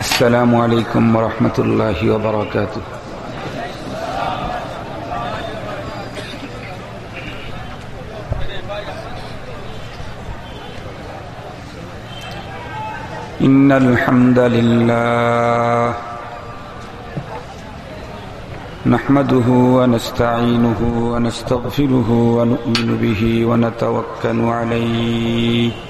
السلام عليكم ورحمة الله وبركاته. إن الحمد لله نحمده ونستعينه ونستغفره ونؤمن به ونتوكل عليه.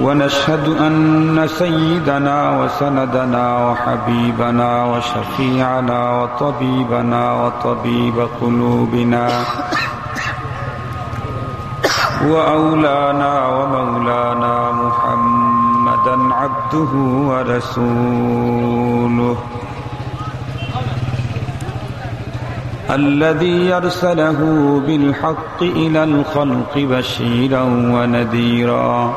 ونشهد أن سيدنا وسندنا وحبيبنا وشفيعنا وطبيبنا وطبيب قلوبنا وأولانا ومولانا محمدا عبده ورسوله الذي يرسله بالحق إلى الخلق بشيرا ونذيرا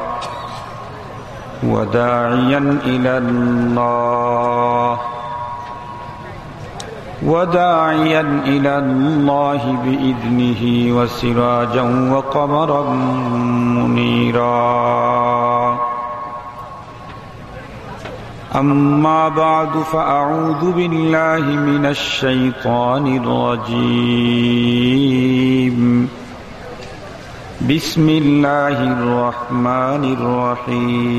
وداعيا إلى الله. وداعيا إلى الله بإذنه وسراجا وقمرا منيرا. أما بعد فأعوذ بالله من الشيطان الرجيم. بسم الله الرحمن الرحيم.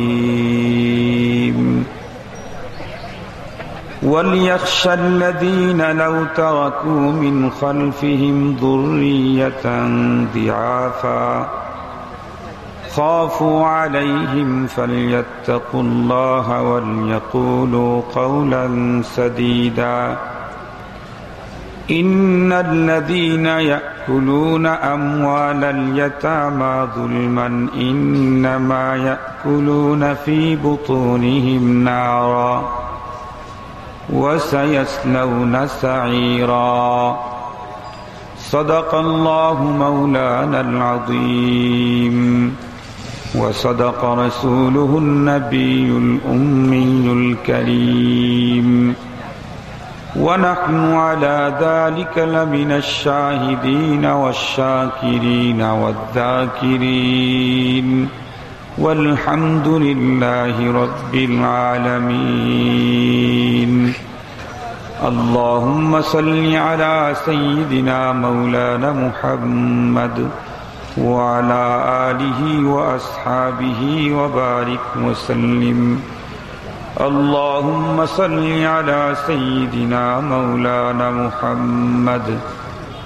وليخشى الذين لو تركوا من خلفهم ذرية ضعافا خافوا عليهم فليتقوا الله وليقولوا قولا سديدا. إن الذين يأكلون أموال اليتامى ظلما إنما يأكلون في بطونهم نارا وسيسلون سعيرا. صدق الله مولانا العظيم. وصدق رسوله النبي الأمي الكريم. ونحن على ذلك لمن الشاهدين والشاكرين والذاكرين. والحمد لله رب العالمين. اللهم صل على سيدنا مولانا محمد وعلى آله وأصحابه وبارك وسلم. اللهم صل على سيدنا مولانا محمد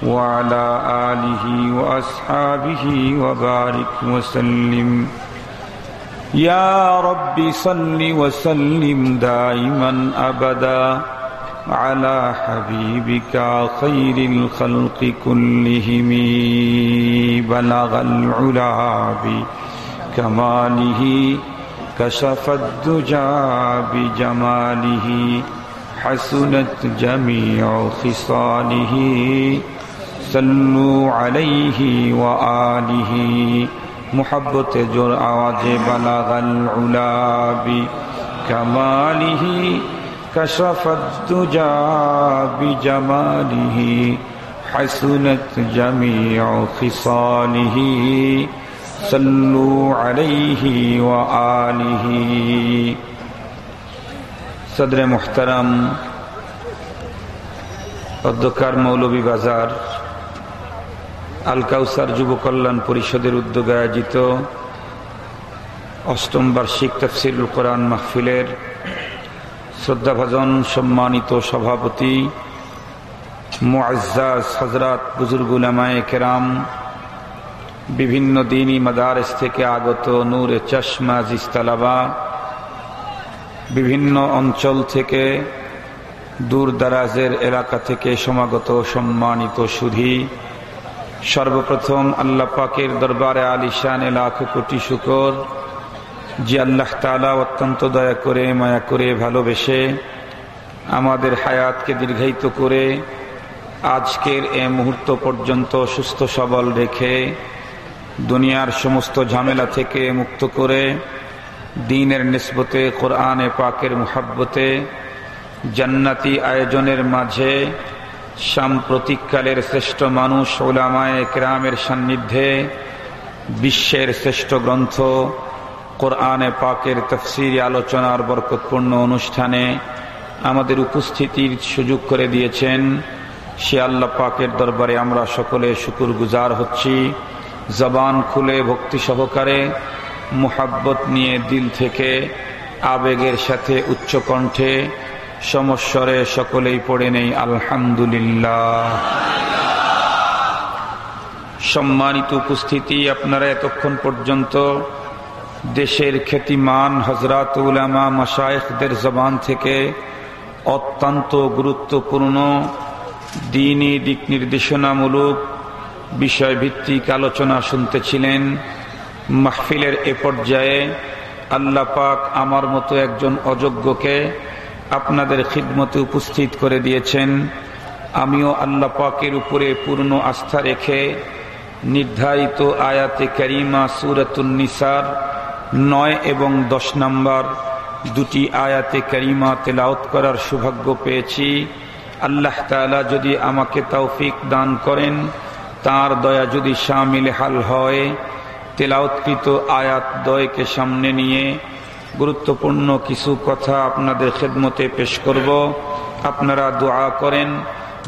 وعلى آله وأصحابه وبارك وسلم. يا رب صل وسلم دائما أبدا على حبيبك خير الخلق كلهم. بلغ العلا بكماله كشف الدجى بجماله حسنت جميع خصاله. صلوا عليه وآله. محبت جر آواز بلغ العلا بكماله. كشف الدجى بجماله حسنت جميع خصاله. صلوا عليه وآله صدر محترم অধ্যকার মৌলভী বাজার আল কাউসার যুব কল্যাণ পরিষদের উদ্যোগে আয়োজিত অষ্টম বার্ষিক তফসিলুল কোরআন মাহফিলের শ্রদ্ধাভাজন সম্মানিত সভাপতি মুআজ্জাজ হজরত বুজুর্গুলামায় কেরাম বিভিন্ন দিনই মাদারেস থেকে আগত নূরে চশমা জিস্তালাবা বিভিন্ন অঞ্চল থেকে দূর দারাজের এলাকা থেকে সমাগত সম্মানিত সুধি। সর্বপ্রথম আল্লাহ পাকের দরবারে আলিশান লাখ কোটি শুকর। যে আল্লাহ তালা অত্যন্ত দয়া করে, মায়া করে ভালোবেসে আমাদের হায়াতকে দীর্ঘায়িত করে আজকের এ মুহূর্ত পর্যন্ত সুস্থ সবল রেখে দুনিয়ার সমস্ত ঝামেলা থেকে মুক্ত করে দিনের নিসবতে, কোরআনে পাকের মুহাব্বতে, জান্নাতি আয়োজনের মাঝে সাম্প্রতিককালের শ্রেষ্ঠ মানুষ ওলামায় কেরামের সান্নিধ্যে বিশ্বের শ্রেষ্ঠ গ্রন্থ, কোরআনে পাকের তফসির আলোচনার বরকতপূর্ণ অনুষ্ঠানে আমাদের উপস্থিতির সুযোগ করে দিয়েছেন। সে আল্লাহ পাকের দরবারে আমরা সকলে শুকুর গুজার হচ্ছি। জবান খুলে ভক্তি সহকারে মুহাব্বত নিয়ে দিল থেকে আবেগের সাথে উচ্চ কণ্ঠে সমস্বরে সকলেই পড়ে নেই, আলহামদুলিল্লাহ। সম্মানিত উপস্থিতি আপনারা এতক্ষণ পর্যন্ত দেশের খ্যাতিমান হজরত উলামা মাসায়েকদের জবান থেকে অত্যন্ত গুরুত্বপূর্ণ দিনই দিক নির্দেশনামূলক বিষয়ভিত্তিক আলোচনা শুনতেছিলেন মাহফিলের এ পর্যায়ে আল্লাহ পাক আমার মতো একজন অযোগ্যকে আপনাদের খিদমতে উপস্থিত করে দিয়েছেন। আমিও আল্লাহ পাকের উপরে পূর্ণ আস্থা রেখে নির্ধারিত আয়াতে করিমা সুরতুন্নিসার নয় এবং দশ নম্বর দুটি আয়াতে করিমা তেলাওত করার সৌভাগ্য পেয়েছি। আল্লাহ তালা যদি আমাকে তৌফিক দান করেন তার দয়া যদি সামিল হাল হয় তেলাউৎকৃত আয়াত দয়কে সামনে নিয়ে গুরুত্বপূর্ণ কিছু কথা আপনাদের খেদমতে পেশ করব। আপনারা দোয়া করেন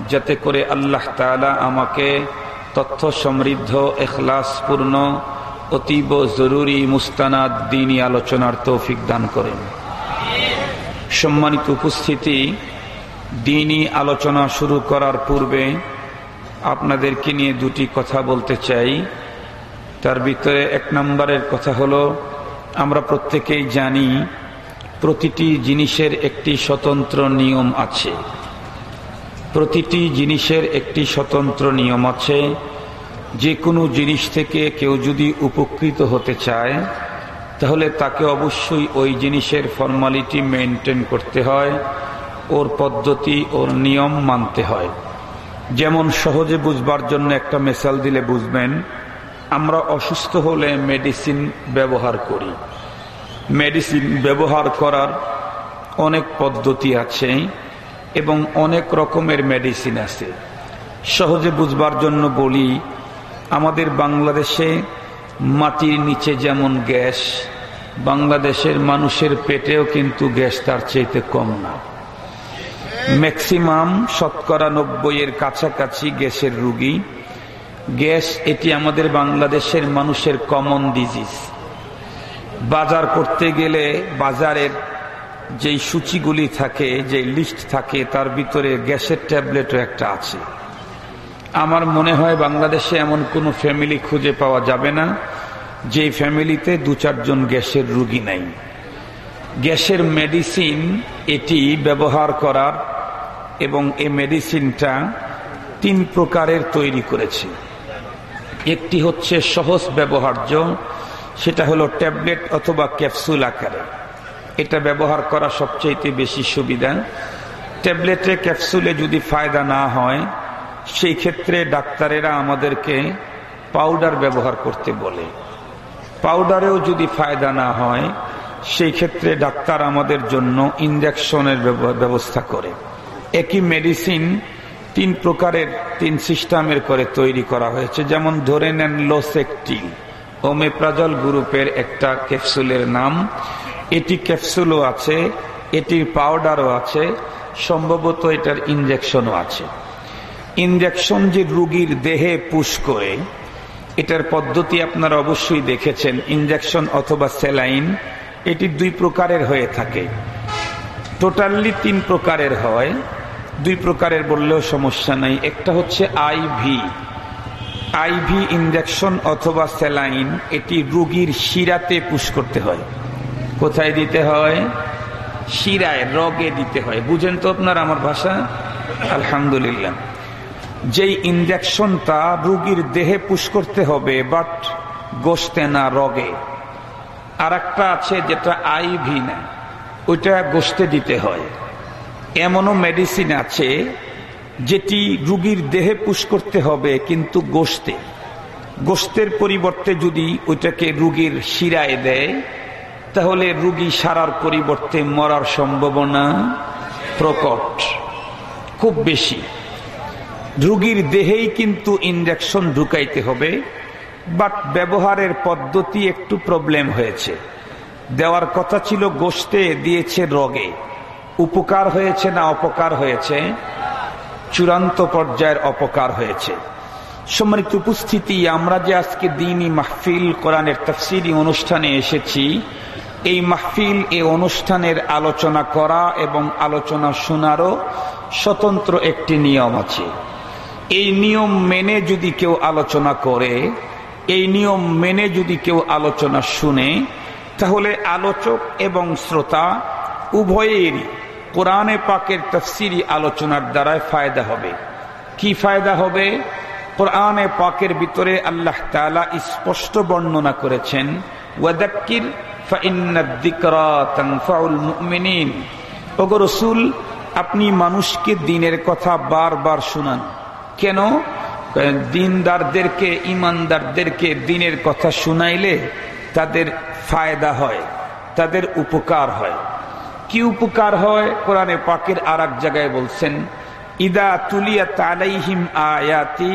যাতে করে আল্লাহ তালা আমাকে তথ্য সমৃদ্ধ, এখলাসপূর্ণ, অতীব জরুরি মুস্তানাদ দিনী আলোচনার তৌফিক দান করেন। সম্মানিত উপস্থিতি দিনই আলোচনা শুরু করার পূর্বে আপনাদেরকে নিয়ে দুটি কথা বলতে চাই। তার ভিতরে এক নম্বরের কথা হলো, আমরা প্রত্যেকেই জানি প্রতিটি জিনিসের একটি স্বতন্ত্র নিয়ম আছে। প্রতিটি জিনিসের একটি স্বতন্ত্র নিয়ম আছে। যে কোনো জিনিস থেকে কেউ যদি উপকৃত হতে চায়, তাহলে তাকে অবশ্যই ওই জিনিসের ফর্মালিটি মেনটেন করতে হয়, ওর পদ্ধতি, ওর নিয়ম মানতে হয়। যেমন সহজে বুঝবার জন্য একটা মেসাল দিলে বুঝবেন, আমরা অসুস্থ হলে মেডিসিন ব্যবহার করি। মেডিসিন ব্যবহার করার অনেক পদ্ধতি আছে এবং অনেক রকমের মেডিসিন আছে। সহজে বুঝবার জন্য বলি, আমাদের বাংলাদেশে মাটির নিচে যেমন গ্যাস, বাংলাদেশের মানুষের পেটেও কিন্তু গ্যাস তার চাইতে কম না। ম্যাক্সিমাম শতকরা নব্বইয়ের কাছাকাছি গ্যাসের রুগী। গ্যাস এটি আমাদের বাংলাদেশের মানুষের কমন ডিজিজ বাজার করতে গেলে বাজারের যেই সূচিগুলি থাকে যে লিস্ট থাকে, তার ভিতরে গ্যাসের ট্যাবলেটও একটা আছে। আমার মনে হয় বাংলাদেশে এমন কোনো ফ্যামিলি খুঁজে পাওয়া যাবে না যে ফ্যামিলিতে দু চারজন গ্যাসের রুগী নাই। গ্যাসের মেডিসিন এটি ব্যবহার করার এবং এই মেডিসিনটা তিন প্রকারের তৈরি করেছে। একটি হচ্ছে সহজ ব্যবহার্য, সেটা হলো ট্যাবলেট অথবা ক্যাপসুল আকারে। এটা ব্যবহার করা সবচেয়ে বেশি সুবিধা। ট্যাবলেটে, ক্যাপসুলে যদি ফায়দা না হয়, সেই ক্ষেত্রে ডাক্তারেরা আমাদেরকে পাউডার ব্যবহার করতে বলে। পাউডারেও যদি ফায়দা না হয়, সেই ক্ষেত্রে ডাক্তার আমাদের জন্য ইঞ্জেকশনের ব্যবস্থা করে। একই মেডিসিন তিন প্রকারের, তিন সিস্টেমের করে তৈরি করা হয়েছে। যেমন ধরে নেন লোসেকটিল ওমেপ্রাজল গ্রুপের একটা ক্যাপসুলের নাম। এটি ক্যাপসুলও আছে, এটির পাউডারও আছে, সম্ভবত এটার ইঞ্জেকশনও আছে। ইঞ্জেকশন যে রুগীর দেহে পুশ করে, এটার পদ্ধতি আপনারা অবশ্যই দেখেছেন। ইঞ্জেকশন অথবা স্যালাইন এটি দুই প্রকারের হয়ে থাকে। টোটালি তিন প্রকারের হয়। দুই প্রকারের বললেও সমস্যা নাই। একটা হচ্ছে আইভি। আইভি ইঞ্জেকশন অথবা স্যালাইন, এটি রুগীর শিরাতে পুশ করতে হয়। কোথায় দিতে হয়? শিরায়, রগে দিতে হয়। বুঝেন তো আপনার আমার ভাষা? আলহামদুলিল্লাহ। যেই ইঞ্জেকশনটা রুগীর দেহে পুশ করতে হবে, বাট গোস্তে না, রগে। আর আছে যেটা আইভি না, ওইটা গোষ্ঠে দিতে হয়। এমনও মেডিসিন আছে যেটি রুগীর দেহে পুশ করতে হবে, কিন্তু গোষ্ঠে গোষ্ঠের পরিবর্তে যদি ওইটাকে রুগীর শিরায় দেয়, তাহলে রুগী সারার পরিবর্তে মরার সম্ভাবনা প্রকট, খুব বেশি। রুগীর দেহেই কিন্তু ইঞ্জেকশন ঢুকাইতে হবে বাট ব্যবহারের পদ্ধতি একটু প্রবলেম হয়েছে। দেওয়ার কথা ছিল গোষ্ঠে দিয়েছে রগে। উপকার হয়েছে না অপকার হয়েছে? চূড়ান্ত পর্যায়ের অপকার হয়েছে। সম্মানিত উপস্থিতি, আমরা যে আজকে দিনই মাহফিল, কোরআনের তফসিরি অনুষ্ঠানে এসেছি, এই মাহফিল, এ অনুষ্ঠানের আলোচনা করা এবং আলোচনা শোনারও স্বতন্ত্র একটি নিয়ম আছে। এই নিয়ম মেনে যদি কেউ আলোচনা করে, এই নিয়ম মেনে যদি কেউ আলোচনা শুনে, তাহলে আলোচক এবং শ্রোতা উভয়েরই কোরআনে পাকের তফসিরি আলোচনার দ্বারায় ফায়দা হবে। কি ফায়দা হবে? কোরআনে পাকের ভিতরে আল্লাহ তালা স্পষ্ট বর্ণনা করেছেন, ওয়াদাক্কির আপনি মানুষকে দিনের কথা বারবার শুনান। কেন? দিনদারদেরকে, ইমানদারদেরকে দিনের কথা শুনাইলে তাদের ফায়দা হয়, তাদের উপকার হয়। কি উপকার হয়? কোরআনে পাকের আর এক জায়গায় বলছেন, ইদা তুলিয়া তালাইহিম আয়াতি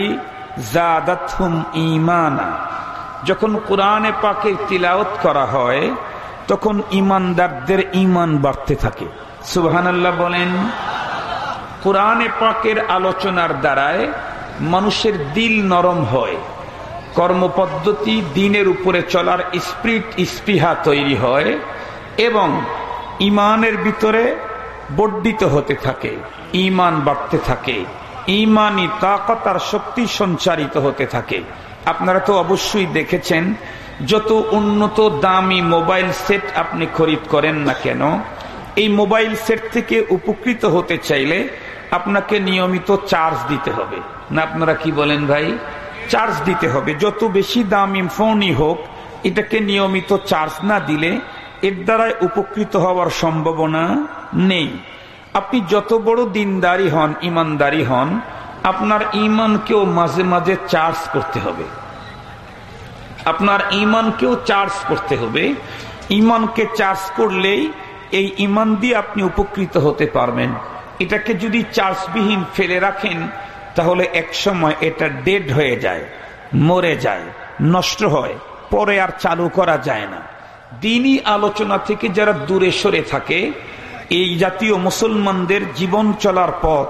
জাদাতহুম ইমানা যখন কোরআনে পাকের তিলাওত করা হয়, তখন ইমানদারদের ইমান বাড়তে থাকে। সুবহানাল্লাহ বলেন, কোরআনে পাকের আলোচনার দ্বারায় মানুষের দিল নরম হয়। কর্মপদ্ধতি দিনের উপরে চলার স্প্রিট স্পৃহা তৈরি হয় এবং ইমানের ভিতরে বর্ধিত হতে থাকে, ইমান বাড়তে থাকে, ইমানই তাকত আর শক্তি সঞ্চারিত হতে থাকে। আপনারা তো অবশ্যই দেখেছেন, যত উন্নত দামি মোবাইল সেট আপনি খরিদ করেন না কেন, এই মোবাইল সেট থেকে উপকৃত হতে চাইলে আপনাকে নিয়মিত চার্জ দিতে হবে। না, আপনারা কি বলেন ভাই? চার্জ দিতে হবে। যত বেশি দামি ফোনই হোক, এটাকে নিয়মিত চার্জ না দিলে এর দ্বারাই উপকৃত হওয়ার সম্ভাবনা নেই। আপনি যত বড় দিনদারি হন, ইমানদারি হন, আপনার ইমানকেও মাঝে মাঝে চার্জ করতে হবে। আপনার ইমানকেও চার্জ করতে হবে। ইমানকে চার্জ করলেই এই ইমান দিয়ে আপনি উপকৃত হতে পারবেন। এটাকে যদি চার্জবিহীন ফেলে রাখেন, তাহলে এক সময় এটা ডেড হয়ে যায়, মরে যায়, নষ্ট হয়, পরে আর চালু করা যায় না। দিনই আলোচনা থেকে যারা দূরে সরে থাকে, এই জাতীয় মুসলমানদের জীবন চলার পথ,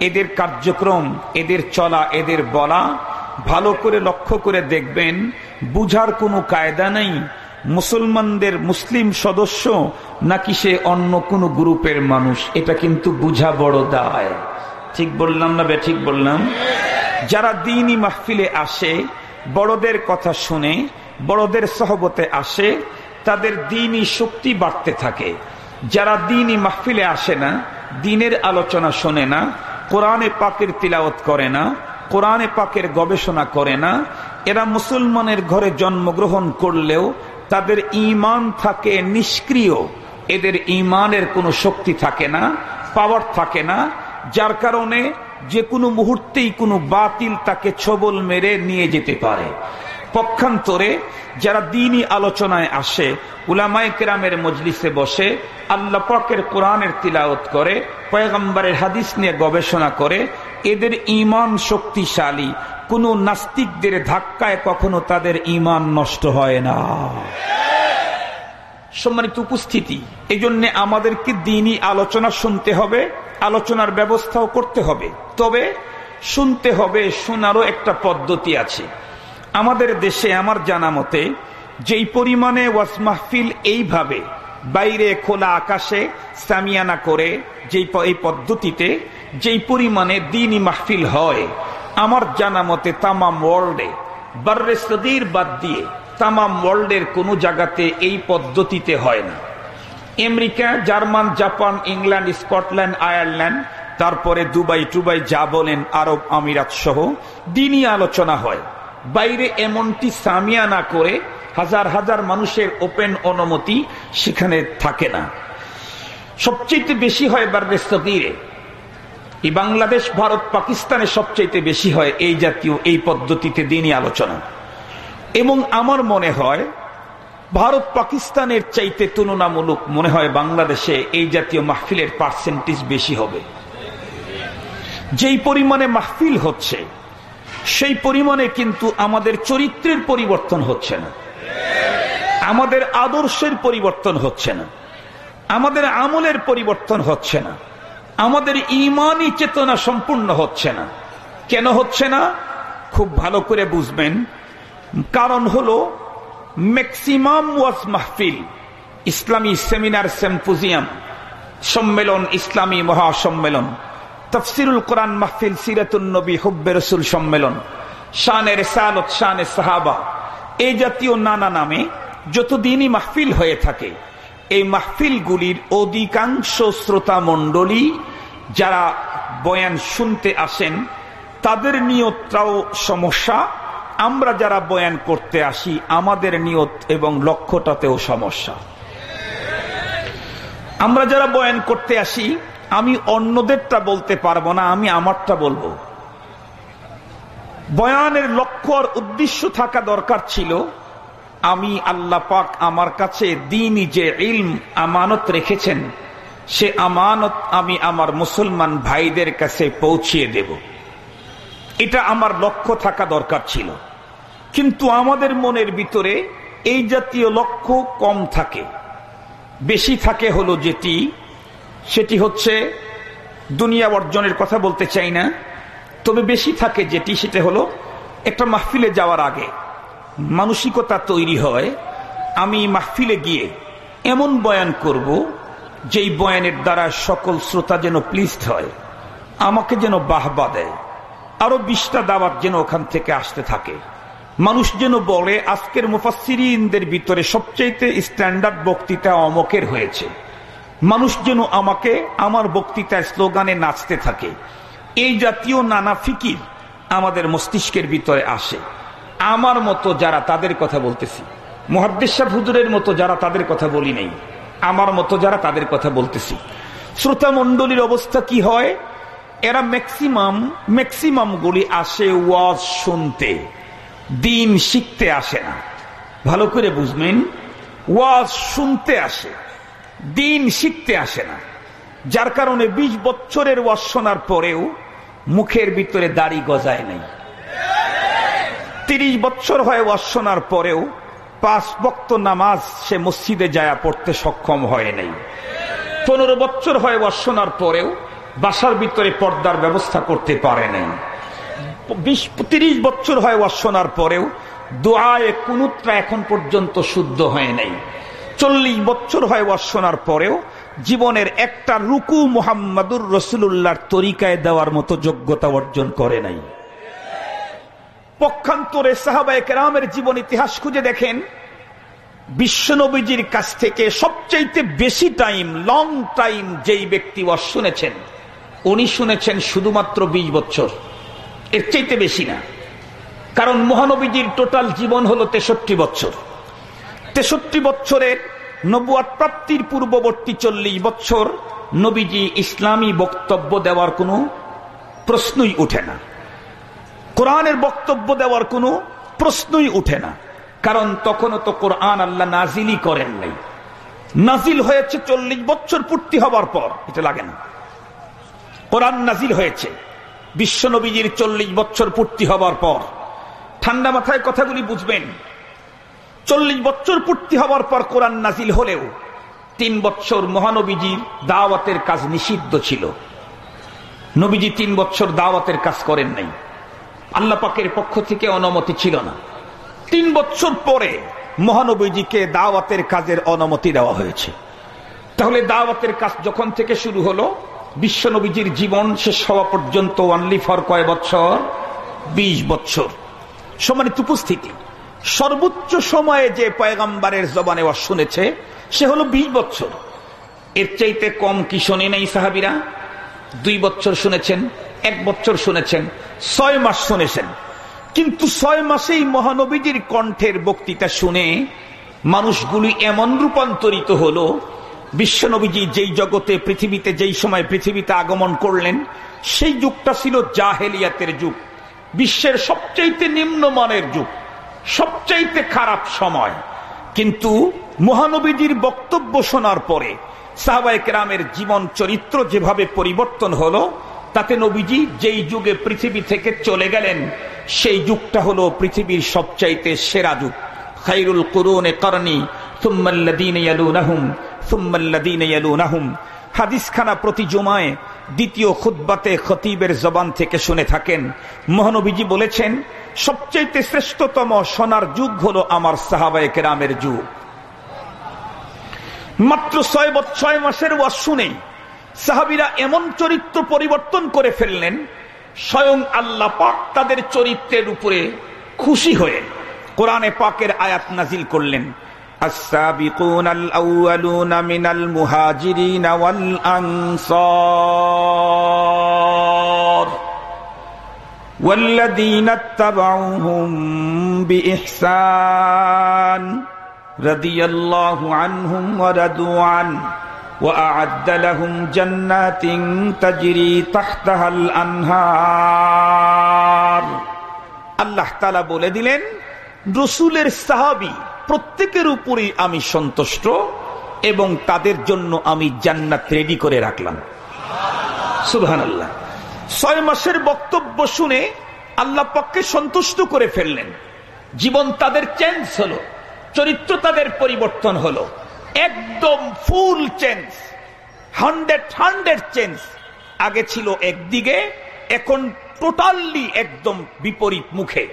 এদের কার্যক্রম, এদের চলা, এদের বলা, ভালো করে লক্ষ্য করে দেখবেন, বুঝার কোনো কায়দা নেই, মুসলমানদের মুসলিম সদস্য নাকি সে অন্য কোনো গ্রুপের মানুষ, এটা কিন্তু বুঝা বড় দায়। ঠিক বললাম না ঠিক বললাম? যারা দিনই মাহফিলে আসে, বড়দের কথা শুনে, বড়দের সহবতে আসে তাদের দিনই শক্তি বাড়তে থাকে। যারা দিনই মাহফিলে আসে না, দিনের আলোচনা শোনে না, কোরআনে পাকের তিলাওত করে না, কোরআনে পাকের গবেষণা করে না, এরা মুসলমানের ঘরে জন্মগ্রহণ করলেও তাদের ইমান থাকে নিষ্ক্রিয়। এদের ইমানের কোনো শক্তি থাকে না পাওয়ার থাকে না, যার কারণে যে কোনো মুহূর্তেই কোনো বাতিল তাকে ছবল মেরে নিয়ে যেতে পারে। পক্ষান্তরে যারা দিনই আলোচনায় আসে, উলামায় কেরামের মজলিসে বসে, আল্লাহ পাকের কোরআনের তিলাওত করে, পয়গম্বরের হাদিস নিয়ে গবেষণা করে, এদের ইমান শক্তিশালী। কোন নাস্তিকদের ধাক্কায় কখনো তাদের ইমান নষ্ট হয় না। সম্মানিত উপস্থিতি এই জন্য আমাদেরকে দিনই আলোচনা শুনতে হবে, আলোচনার ব্যবস্থাও করতে হবে। তবে শুনতে হবে, শোনারও একটা পদ্ধতি আছে। আমাদের দেশে, আমার জানা মতে, যেই পরিমাণে ওয়াস মাহফিল এইভাবে বাইরে খোলা আকাশে সামিয়ানা করে, যেই এই পদ্ধতিতে যেই পরিমাণে দিনই মাহফিল হয়, আমার জানা মতে তামাম ওয়ার্ল্ডে, বার্রে সদির বাদ দিয়ে তামাম ওয়ার্ল্ডের কোনো জায়গাতে এই পদ্ধতিতে হয় না। America, German, Japan, England, Scotland, Ireland, তারপরে দুবাই, টুবাই, যা বলেন আরব আমিরাত সহ দিনই আলোচনা হয়। বাইরে এমনটি সামিয়া না করে হাজার হাজার মানুষের ওপেন অনুমতি সেখানে থাকে না। সবচেয়ে বেশি হয় বার্দেস্তগিরে এই বাংলাদেশ, ভারত, পাকিস্তানে সবচেয়ে বেশি হয় এই জাতীয়, এই পদ্ধতিতে দিনই আলোচনা। এবং আমার মনে হয়, ভারত, পাকিস্তানের চাইতে তুলনামূলক মনে হয় বাংলাদেশে এই জাতীয় মাহফিলের পার্সেন্টেজ বেশি হবে। যেই পরিমাণে মাহফিল হচ্ছে সেই পরিমাণে কিন্তু আমাদের চরিত্রের পরিবর্তন হচ্ছে না। আমাদের আদর্শের পরিবর্তন হচ্ছে না। আমাদের আমলের পরিবর্তন হচ্ছে না। আমাদের ইমানই চেতনা সম্পূর্ণ হচ্ছে না। কেন হচ্ছে না? খুব ভালো করে বুঝবেন। কারণ হলো ম্যাক্সিমাম ওয়াজ মাহফিল ইসলামী সেমিনার সেম্পোজিয়াম সম্মেলন, ইসলামী মহাসম্মেলন। তফসিরুল কোরআন মাহফিল সিরাতুল নবী হুব্বে রসুল সম্মেলন। শানের সালত শানে সাহাবা। এই জাতীয় নানা নামে যতদিনই মাহফিল হয়ে থাকে, এই মাহফিলগুলির অধিকাংশ শ্রোতা মণ্ডলী যারা বয়ান শুনতে আসেন, তাদের নিয়তটাও সমস্যা। আমরা যারা বয়ান করতে আসি, আমাদের নিয়ত এবং লক্ষ্যটাতেও সমস্যা। আমরা যারা বয়ান করতে আসি আমি অন্যদেরটা বলতে পারব না, আমি আমারটা বলব। বয়ানের লক্ষ্য আর উদ্দেশ্য থাকা দরকার ছিল, আমি আল্লাহ পাক আমার কাছে দিনই যে ইলম, আমানত রেখেছেন, সে আমানত আমি আমার মুসলমান ভাইদের কাছে পৌঁছিয়ে দেব। এটা আমার লক্ষ্য থাকা দরকার ছিল। কিন্তু আমাদের মনের ভিতরে এই জাতীয় লক্ষ্য কম থাকে। বেশি থাকে হলো যেটি সেটি হচ্ছে, দুনিয়া অর্জনের কথা বলতে চাই না, তবে বেশি থাকে যেটি, সেটা হলো, একটা মাহফিলে যাওয়ার আগে মানসিকতা তৈরি হয়, আমি মাহফিলে গিয়ে এমন বয়ান করব, যেই বয়ানের দ্বারা সকল শ্রোতা যেন প্লিজড হয়, আমাকে যেন বাহবা দেয়, আরও বিশটা দাওয়াত যেন ওখান থেকে আসতে থাকে। মানুষ যেন বলে, আজকের মুফাসিরিনদের ভিতরে সবচেয়ে স্ট্যান্ডার্ড বক্তৃতা অমকের হয়েছে। মানুষ যেন আমাকে আমার বক্তৃতায় স্লোগানে নাচতে থাকে। এই জাতীয় নানা ফিকির আমাদের মস্তিষ্কের ভিতরে আসে। আমার মতো যারা তাদের কথা বলতেছি মহাদ্দেশা হুজুরের মতো যারা তাদের কথা বলি নেই, আমার মতো যারা তাদের কথা বলতেছি। শ্রোতা মন্ডলীর অবস্থা কি হয়? এরা ম্যাক্সিমাম ম্যাক্সিমাম গুলি আসে ওয়াজ শুনতে, দিন শিখতে আসে না। ভালো করে বুঝবেন, ওয়াজ শুনতে আসে। দিন শিখতে আসে না। যার কারণে ২০ বছরের ওয়াজ পরেও মুখের ভিতরে দাড়ি গজায় নাই। তিরিশ বছর হয় ওয়াজ পরেও পাঁচ বক্ত নামাজ সে মসজিদে যায়া পড়তে সক্ষম হয় নাই। পনেরো বছর হয় ওয়াজ পরেও বাসার ভিতরে পর্দার ব্যবস্থা করতে পারে নাই। বিশ, তিরিশ বছর হয় ওয়াজ শোনার পরেও দোয়ায় কুনুত্রা এখন পর্যন্ত শুদ্ধ হয় নাই। চল্লিশ বছর হয় ওয়াজ শোনার পরেও জীবনের একটা রুকু মোহাম্মদুর রসুল্লাহর তরিকায় দেওয়ার মতো যোগ্যতা অর্জন করে নাই। পক্ষান্তরে সাহাবায় কেরামের জীবন ইতিহাস খুঁজে দেখেন বিশ্বনবীজির কাছ থেকে সবচাইতে বেশি টাইম, লং টাইম যেই ব্যক্তি ওয়াজ শুনেছেন, উনি শুনেছেন শুধুমাত্র ২০ বছর। এর চাইতে বেশি না। কারণ মহানবীজির টোটাল জীবন হলো তেষট্টি বছর। তেষট্টি বছরের নবুয়াত প্রাপ্তির পূর্ববর্তী চল্লিশ বছর নবীজি ইসলামী বক্তব্য দেওয়ার কোনো প্রশ্নই উঠে না। কোরআনের বক্তব্য দেওয়ার কোনো প্রশ্নই উঠে না। কারণ তখনও তো কোরআন আল্লাহ নাজিলই করেন নাই। নাজিল হয়েছে চল্লিশ বছর পূর্তি হবার পর, এটা লাগে না। কোরআন নাজিল হয়েছে বিশ্বনবীজির চল্লিশ বছর পূর্তি হবার পর। ঠান্ডা মাথায় কথাগুলি বুঝবেন চল্লিশ বছর পূর্তি হবার পর কোরআন নাজিল হলেও তিন বছর মহানবীজির দাওয়াতের কাজ নিষিদ্ধ ছিল। নবীজি তিন বছর দাওয়াতের কাজ করেন নাই। আল্লাহ পাকের পক্ষ থেকে অনুমতি ছিল না। তিন বছর পরে মহানবীজিকে দাওয়াতের কাজের অনুমতি দেওয়া হয়েছে। তাহলে দাওয়াতের কাজ যখন থেকে শুরু হলো বিশ্বনবীজির জীবন শেষ হওয়া পর্যন্ত অনলি ফর কয় বছর? ২০ বছর। সমানিত উপস্থিতি সর্বোচ্চ সময়ে যে পয়গাম্বারের জবানে শুনেছে, সে হলো ২০ বছর। এর চাইতে কম কি শোনে নেই সাহাবিরা? দুই বছর শুনেছেন, এক বছর শুনেছেন, ছয় মাস শুনেছেন। কিন্তু ছয় মাসেই মহানবীজির কণ্ঠের বক্তৃতা শুনে মানুষগুলি এমন রূপান্তরিত হলো বিশ্বনবীজি যেই জগতে, পৃথিবীতে, যেই সময় পৃথিবীতে আগমন করলেন, সেই যুগটা ছিল জাহেলিয়াতের যুগ, বিশ্বের সবচাইতে নিম্নমানের যুগ। সবচাইতে খারাপ সময়। কিন্তু মহানবীজির বক্তব্য শোনার পরে সাহবায়ক রামের জীবন চরিত্র যেভাবে পরিবর্তন হলো, তাতে নবীজি যেই যুগে পৃথিবী থেকে চলে গেলেন, সেই যুগটা হলো পৃথিবীর সবচাইতে সেরা যুগ। খাইরুল কুরুনে করনি হাদিসখানা প্রতি জমায় দ্বিতীয় খুদ্বাতে খতিবের জবান থেকে শুনে থাকেন। মহানবীজি বলেছেন, সবচাইতে শ্রেষ্ঠতম সোনার যুগ হলো আমার সাহাবায়ক রামের যুগ। মাত্র ছয় ছয় মাসের ওয়াজ শুনে সাহাবিরা এমন চরিত্র পরিবর্তন করে ফেললেন, স্বয়ং আল্লাহ পাক তাদের চরিত্রের উপরে খুশি হয়ে কোরআনে পাকের আয়াত নাজিল করলেন। السابقون الأولون من المهاجرين والأنصار والذين اتبعوهم بإحسان رضي الله عنهم ورضوا عنه وأعد لهم جنات تجري تحتها الأنهار الله تعالى بولدلين رسول الصحابي প্রত্যেকের উপরই আমি সন্তুষ্ট এবং তাদের জন্য আমি জান্নাত রেডি করে রাখলাম। সুবহান আল্লাহ ছয় মাসের বক্তব্য শুনে আল্লাহ পক্ষে সন্তুষ্ট করে ফেললেন। জীবন তাদের চেঞ্জ হলো, চরিত্র তাদের পরিবর্তন হলো। একদম full change hundred hundred change আগে ছিল একদিকে, এখন টোটালি একদম বিপরীত মুখে।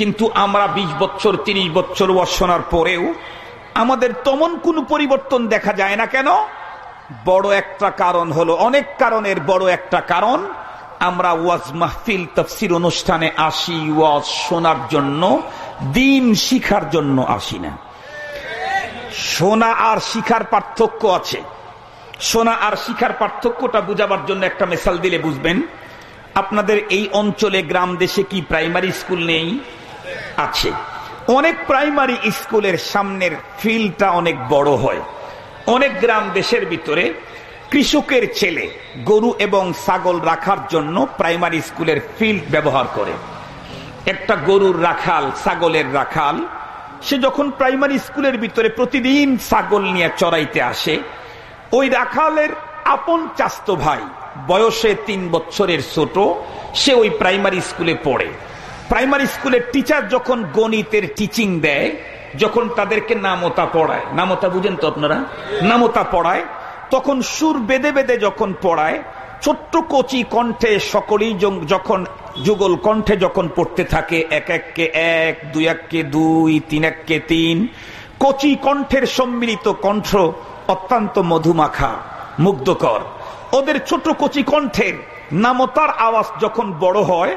কিন্তু আমরা ২০ বছর ৩০ বছর বর্ষণার পরেও আমাদের তেমন কোন পরিবর্তন দেখা যায় না কেন? বড় একটা কারণ হলো, অনেক কারণের বড় একটা কারণ, আমরা ওয়াজ মাহফিল তফসির অনুষ্ঠানে আসি ওয়াজ শোনার জন্য, দিন শিখার জন্য আসি না। শোনা আর শিখার পার্থক্য আছে। শোনা আর শিখার পার্থক্যটা বুঝাবার জন্য একটা মেসাল দিলে বুঝবেন, আপনাদের এই অঞ্চলে গ্রাম দেশে কি প্রাইমারি স্কুল নেই? আছে। অনেক প্রাইমারি স্কুলের সামনের ফিল্ডটা অনেক বড় হয়। অনেক গ্রাম দেশের ভিতরে কৃষকের ছেলে গরু এবং ছাগল রাখার জন্য প্রাইমারি স্কুলের ফিল্ড ব্যবহার করে। একটা গরুর রাখাল, ছাগলের রাখাল, সে যখন প্রাইমারি স্কুলের ভিতরে প্রতিদিন ছাগল নিয়ে চড়াইতে আসে, ওই রাখালের আপন চাস্ত ভাই, বয়সে তিন বছরের ছোট, সে ওই প্রাইমারি স্কুলে পড়ে। প্রাইমারি স্কুলের টিচার যখন গণিতের টিচিং দেয়, যখন তাদেরকে নামতা পড়ায়, নামতা বুঝেন তো আপনারা? নামতা পড়ায়, তখন সুর বেদে বেদে যখন পড়ায়, ছোট্ট কচি কণ্ঠে সকলেই যখন যুগল কণ্ঠে যখন পড়তে থাকে, এক এককে এক, দুই এককে দুই, তিন এককে তিন, কচি কণ্ঠের সম্মিলিত কণ্ঠ অত্যন্ত মধুমাখা, মুগ্ধকর। ওদের ছোট কচি কণ্ঠের নামতার আওয়াজ যখন বড় হয়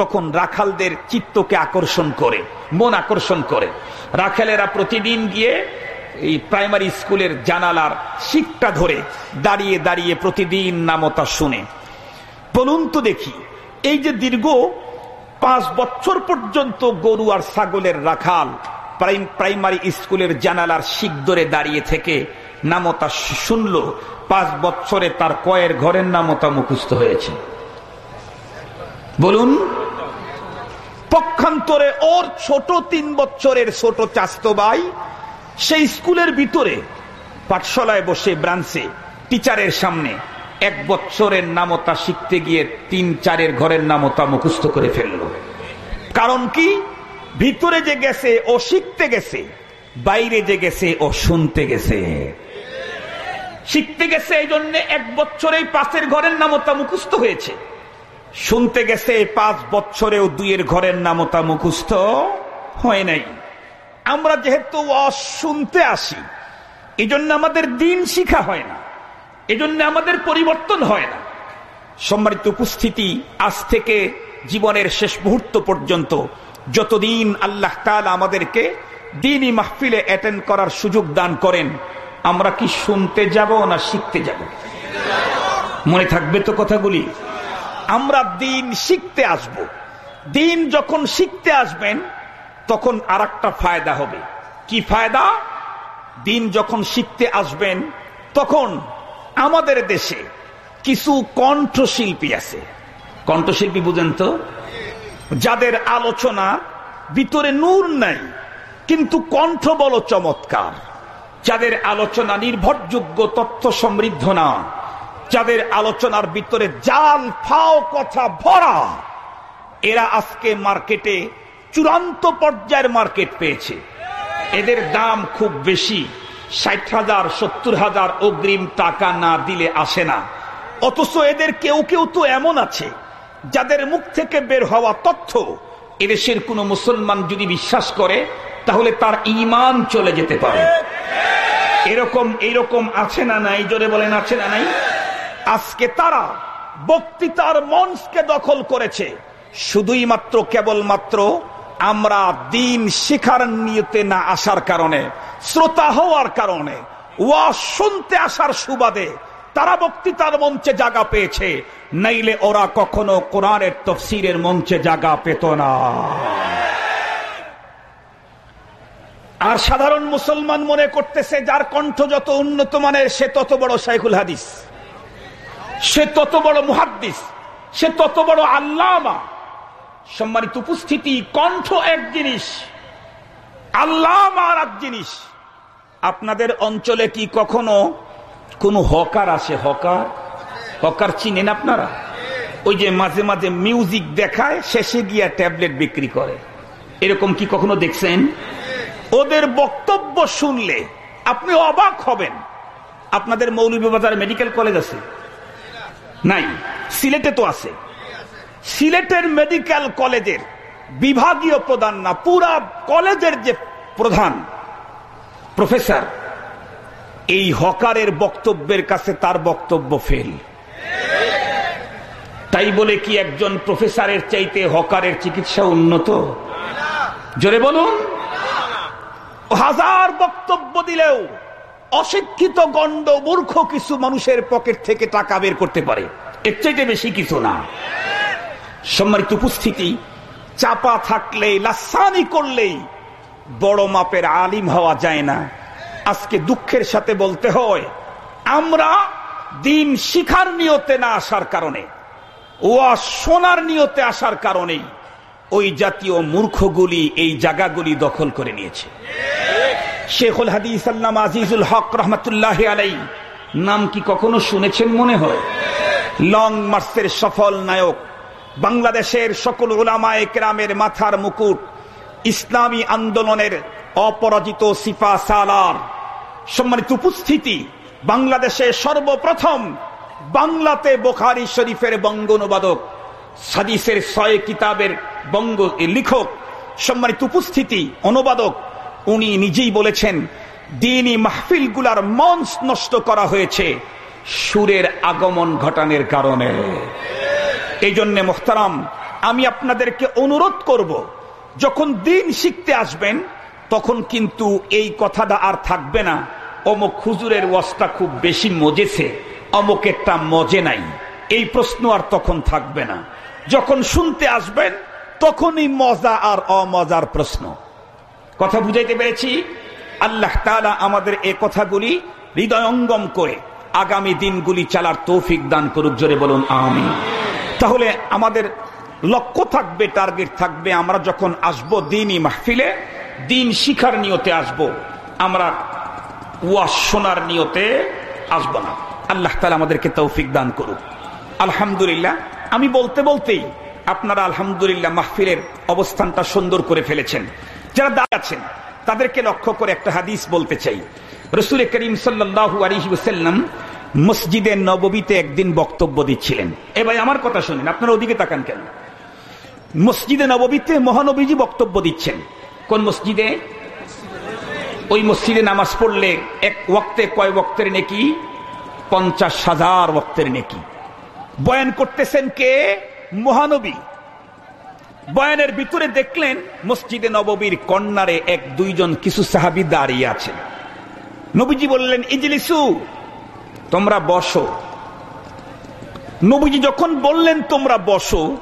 তখন রাখালদের চিত্তকে আকর্ষণ করে, মন আকর্ষণ করে। রাখালেরা প্রতিদিন গিয়ে এই প্রাইমারি স্কুলের জানালার শিকটা ধরে দাঁড়িয়ে দাঁড়িয়ে প্রতিদিন নামতা শুনে। বলুন তো দেখি, এই যে দীর্ঘ পাঁচ বছর পর্যন্ত গরু আর ছাগলের রাখাল প্রাইমারি স্কুলের জানালার শিক ধরে দাঁড়িয়ে থেকে নামতা শুনল, পাঁচ বছরে তার কয়ের ঘরের নামতা মুখস্থ হয়েছে। বলুন পক্ষান্তরে ওর ছোট তিন বছরের ছোট চাস্ত ভাই সেই স্কুলের ভিতরে পাঠশালায় বসে ব্রাঞ্চে, টিচারের সামনে এক বছরের নামতা শিখতে গিয়ে তিন চারের ঘরের নামতা মুখস্থ করে ফেলল। কারণ কি? ভিতরে যে গেছে, ও শিখতে গেছে, বাইরে যে গেছে, ও শুনতে গেছে। শিখতে গেছে, এই জন্য এক বছরে পাশের ঘরের নামতা মুখস্থ হয়েছে। শুনতে গেছে পাঁচ বছরেও দুইয়ের ঘরের নামতা মুখস্থ হয় নাই। আমরা যেহেতু শুনতে আসি এই জন্য আমাদের দিন শিখা হয় না, এজন্য আমাদের পরিবর্তন হয় না। সম্মানিত উপস্থিতি, আজ থেকে জীবনের শেষ মুহূর্ত পর্যন্ত যতদিন আল্লাহ তাল আমাদেরকে দিনই মাহফিলে অ্যাটেন্ড করার সুযোগ দান করেন, আমরা কি শুনতে যাব না শিখতে যাব? মনে থাকবে তো কথাগুলি? আমরা দিন শিখতে আসব। দিন যখন শিখতে আসবেন, তখন আর একটা ফায়দা হবে। কি ফায়দা? দিন যখন শিখতে আসবেন, তখন আমাদের দেশে কিছু কণ্ঠশিল্পী আছে। কণ্ঠশিল্পী বুঝেন তো? যাদের আলোচনা ভিতরে নূর নাই, কিন্তু কণ্ঠ বলো চমৎকার। যাদের আলোচনা নির্ভরযোগ্য, তথ্য সমৃদ্ধ না যাদের আলোচনার ভিতরে জাল, ফাও, কথা, ভরা। এরা আজকে মার্কেটে চূড়ান্ত পর্যায়ের মার্কেট পেয়েছে। এদের দাম খুব বেশি। ষাট হাজার, সত্তর হাজার অগ্রিম টাকা না দিলে আসে না। অথচ এদের কেউ কেউ তো এমন আছে, যাদের মুখ থেকে বের হওয়া তথ্য এদেশের কোন মুসলমান যদি বিশ্বাস করে, তাহলে তার ইমান চলে যেতে পারে। এরকম, এইরকম আছে না নাই? জোরে বলেন, আছে না নাই? আজকে তারা বক্তৃতার মঞ্চকে দখল করেছে। শুধুই মাত্র, কেবলমাত্র আমরা দিন শিখার নিয়তে না আসার কারণে, শ্রোতা হওয়ার কারণে, ওয়া শুনতে আসার সুবাদে তারা বক্তৃতার মঞ্চে জায়গা পেয়েছে। নাইলে ওরা কখনো কোরআনের তফসিরের মঞ্চে জায়গা পেত না। আর সাধারণ মুসলমান মনে করতেছে, যার কণ্ঠ যত উন্নত মানের, সে তত বড় শাইখুল হাদিস। সে তত বড় মুহাদ্দিস, সে তত বড় আল্লামা। সম্মানিত উপস্থিতি, কণ্ঠ এক জিনিস, আল্লামা আর এক জিনিস। আপনাদের অঞ্চলে কি কখনো কোন হকার আসে? হকার? হকার চিনেন আপনারা? ওই যে মাঝে মাঝে মিউজিক দেখায়, শেষে গিয়া ট্যাবলেট বিক্রি করে। এরকম কি কখনো দেখছেন? ওদের বক্তব্য শুনলে আপনি অবাক হবেন। আপনাদের মৌলভীবাজার মেডিকেল কলেজ আছে। নাই, সিলেটে তো আছে। সিলেটের মেডিকেল কলেজের বিভাগীয় প্রধান না, পুরা কলেজের যে প্রধান প্রফেসর, এই হকারের বক্তব্যের কাছে তার বক্তব্য ফেল। তাই বলে কি একজন প্রফেসরের চাইতে হকারের চিকিৎসা উন্নত? জোরে বলুন। হাজার বক্তব্য দিলেও অশিক্ষিত গণ্ড মূর্খ কিছু মানুষের পকেট থেকে টাকা বের করতে পারে। এর চাইতে বেশি কিছু না। সম্মানিত উপস্থিতি, চাপা থাকলে, লাসানি করলেই বড় মাপের আলিম হওয়া যায় না। আজকে দুঃখের সাথে বলতে হয়, আমরা দিন শিখার নিয়তে না আসার কারণে ও সোনার নিয়তে আসার কারণেই ওই জাতীয় মূর্খগুলি এই জায়গাগুলি দখল করে নিয়েছে। শেখুল হাদিস আল্লাম আজিজুল হক রহমতুল্লাহ আলাই। নাম কি কখনো শুনেছেন মনে হয়? লং মার্চের সফল নায়ক, বাংলাদেশের সকল ওলামায় কেরামের মাথার মুকুট, ইসলামী আন্দোলনের অপরাজিত সিফা সালার। সম্মানিত উপস্থিতি বাংলাদেশে সর্বপ্রথম বাংলাতে বোখারি শরীফের বঙ্গ অনুবাদক সাদিসের ছয় কিতাবের বঙ্গ লিখক। সম্মানিত উপস্থিতি, অনুবাদক উনি নিজেই বলেছেন, দিনই মাহফিলগুলার মঞ্চ নষ্ট করা হয়েছে, সুরের আগমন ঘটানোর কারণে। এই জন্যে মোখতারাম আমি আপনাদেরকে অনুরোধ করব, যখন দিন শিখতে আসবেন, তখন কিন্তু এই কথাটা আর থাকবে না, অমুক খুজুরের ওয়াজটা খুব বেশি মজেছে, অমুক একটা মজে নাই। এই প্রশ্ন আর তখন থাকবে না। যখন শুনতে আসবেন, তখনই মজা আর অমজার প্রশ্ন। কথা বুঝাইতে পেরেছি? আল্লাহ তালা আমাদের এ কথাগুলি হৃদয়ঙ্গম করে আগামী দিনগুলি চালার তৌফিক দান করুক, জোরে বলুন আমি তাহলে আমাদের লক্ষ্য থাকবে, টার্গেট থাকবে, আমরা যখন আসব দিনই মাহফিলে, দিন শিখার নিয়তে আসব, আমরা ওয়াশ শোনার নিয়তে আসব না। আল্লাহ তালা আমাদেরকে তৌফিক দান করুক। আলহামদুলিল্লাহ, আমি বলতে বলতেই আপনারা আলহামদুলিল্লাহ মাহফিলের অবস্থানটা সুন্দর করে ফেলেছেন। যারা দাঁড়িয়ে আছেন, তাদেরকে লক্ষ্য করে একটা হাদিস বলতে চাই। রসুল করিম সাল্লাহু আলহিউসাল্লাম মসজিদে নববীতে একদিন বক্তব্য দিচ্ছিলেন। এ ভাই, আমার কথা শুনেন, আপনারা ওদিকে তাকান কেন? মসজিদে নববীতে মহানবীজি বক্তব্য দিচ্ছেন। কোন মসজিদে? ওই মসজিদে নামাজ পড়লে এক ওক্তে কয় বক্তের নেকি? পঞ্চাশ হাজার বক্তের নেকি। বয়ান করতেছেন কে? মহানবী। বয়ানের ভিতরে দেখলেন মসজিদে নববীর কন্যারে এক, দুইজন কিছু সাহাবি দাঁড়িয়ে আছেন। নবীজি বললেন, ইজলিসু, তোমরা বসো। নবীজি যখন বললেন, তোমরা বসো,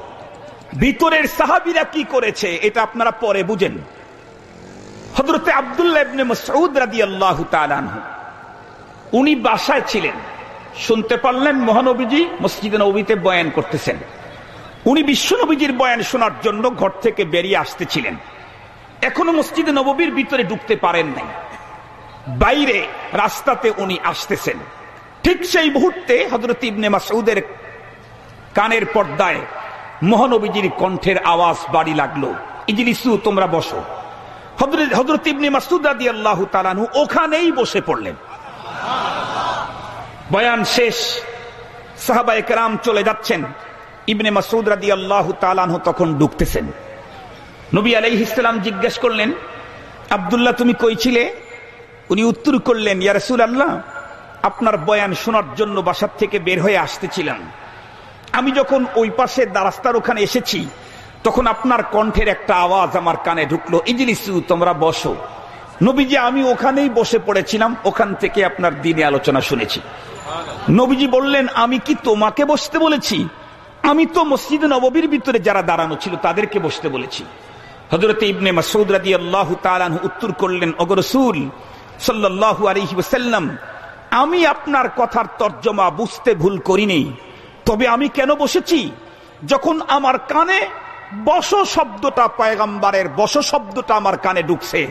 ভিতরের সাহাবিরা কি করেছে, এটা আপনারা পরে বুঝেন। হজরতে আবদুল্লাহ উনি বাসায় ছিলেন। শুনতে পারলেন মহানবীজি মসজিদে নবীতে বয়ান করতেছেন। উনি বিশ্বনবীজির বয়ান শোনার জন্য ঘর থেকে বেরিয়ে আসতেছিলেন। এখনও মসজিদে নববীর ভিতরে ঢুকতে পারেন নাই। বাইরে রাস্তাতে উনি আসতেছেন। ঠিক সেই মুহূর্তে হজরত ইবনে মাসউদের কানের পর্দায় মহানবীজির কণ্ঠের আওয়াজ বাড়ি লাগল। ইজলিসু, তোমরা বসো। হজরত ইবনে মাসুদ রাদি আল্লাহ তালানু ওখানেই বসে পড়লেন। বয়ান শেষ। সাহাবা একরাম চলে যাচ্ছেন। ইবনে মাসুদ রাদি আল্লাহ তালানহু তখন ঢুকতেছেন নবী আলাইহ ইসলাম জিজ্ঞেস করলেন আবদুল্লাহ তুমি কই ছিলে? উনি উত্তর করলেন ইয়া রসুল আল্লাহ আপনার বয়ান শোনার জন্য বাসার থেকে বের হয়ে আসতেছিলাম। আমি যখন ওই পাশে রাস্তার ওখানে এসেছি তখন আপনার কণ্ঠের একটা আওয়াজ আমার কানে ঢুকলো ইজলিসু তোমরা বসো। নবীজি আমি ওখানেই বসে পড়েছিলাম ওখান থেকে আপনার দিনে আলোচনা শুনেছি। নবীজি বললেন আমি কি তোমাকে বসতে বলেছি? আমি তো মসজিদ নববীর ভিতরে যারা দাঁড়ানো ছিল তাদেরকে বসতে বলেছি। হজরত ইবনে মাসুদ রাদি আল্লাহ উত্তর করলেন অগরসুল সাল্লাহ আলহি ওসাল্লাম আমি আপনার কথার তর্জমা বুঝতে ভুল করিনি। তবে আমি কেন বসেছি? যখন আমার কানে বস শব্দটা, পয়গাম্বারের বস শব্দটা আমার কানে ঢুকছে,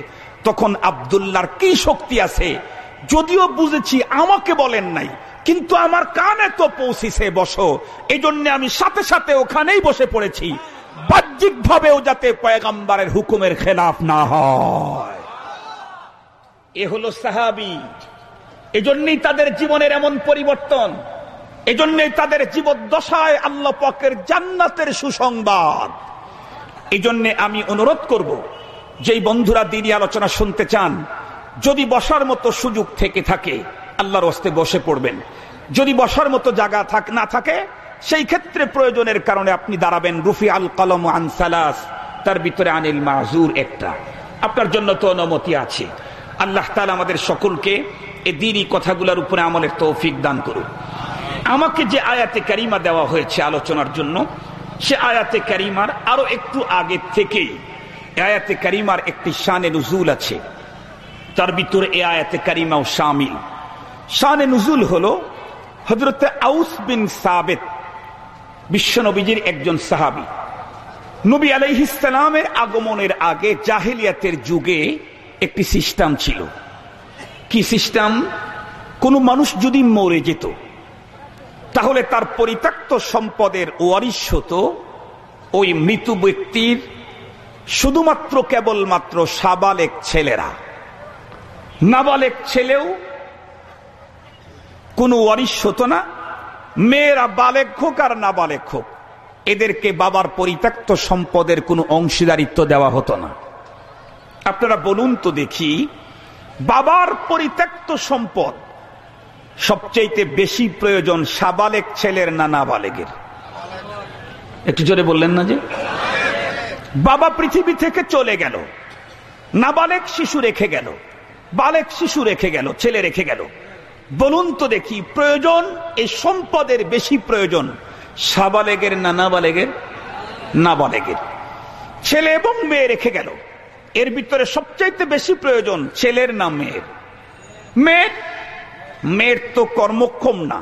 তখন আবদুল্লার কি শক্তি আছে? যদিও বুঝেছি, আমাকে বলেন নাই কিন্তু আমার কানে তো পৌঁছিছে, বসো। এই জন্য আমি সাথে সাথে ওখানেই বসে পড়েছি। বাহ্যিক ভাবেও যাতে পয়গাম্বারের হুকুমের খেলাফ না হয়। এ হলো সাহাবি। এজন্যই তাদের জীবনের এমন পরিবর্তন। এজন্যই তাদের জীবদ্দশায় আল্লাহ পাকের জান্নাতের সুসংবাদ। এই জন্যে আমি অনুরোধ করব, যেই বন্ধুরা দিনই আলোচনা শুনতে চান, যদি বসার মতো সুযোগ থেকে থাকে আল্লাহর হস্তে বসে পড়বেন। যদি বসার মতো জায়গা থাক না থাকে, সেই ক্ষেত্রে প্রয়োজনের কারণে আপনি দাঁড়াবেন। রুফি আল কলম আনসালাস তার ভিতরে আনিল মাজুর একটা। আপনার জন্য তো অনুমতি আছে। আল্লাহ তালা আমাদের সকলকে এ দিনই কথাগুলোর উপরে আমলের তৌফিক দান করুন আমাকে যে আয়াতে কারিমা দেওয়া হয়েছে আলোচনার জন্য, সে আয়াতে কারিমার আরও একটু আগে থেকেই আয়াতে কারিমার একটি শানে নজুল আছে। তার ভিতরে এ আয়াতে কারিমাও শামিল। শানে নজুল হলো হজরতে আউস বিন সাবেত বিশ্বনবীজির একজন সাহাবি। নবী আলাইহিসালামের আগমনের আগে জাহেলিয়াতের যুগে একটি সিস্টেম ছিল। কি সিস্টেম? কোন মানুষ যদি মরে যেত, তাহলে তার পরিত্যক্ত সম্পদের ওয়ারিশ হতো ওই মৃত ব্যক্তির শুধুমাত্র কেবলমাত্র সাবালেক ছেলেরা। নাবালেক ছেলেও কোনো ওয়ারিশ হতো না। মেয়েরা বালেক হোক আর নাবালেক হোক, এদেরকে বাবার পরিত্যক্ত সম্পদের কোনো অংশীদারিত্ব দেওয়া হতো না। আপনারা বলুন তো দেখি, বাবার পরিত্যক্ত সম্পদ সবচেয়ে বেশি প্রয়োজন সাবালেক ছেলের না নাবালেগের একটু জোরে বললেন না যে? বাবা পৃথিবী থেকে চলে গেল, নাবালেক শিশু রেখে গেল, বালেক শিশু রেখে গেল, ছেলে রেখে গেল। বলুন তো দেখি, প্রয়োজন এই সম্পদের বেশি প্রয়োজন, সাবালেগের না নাবালেগের? নাবালেগের। ছেলে এবং মেয়ে রেখে গেল। এর ভিতরে সবচাইতে বেশি প্রয়োজন ছেলের না মেয়ের। মেয়ের মেয়ের তো কর্মক্ষম না,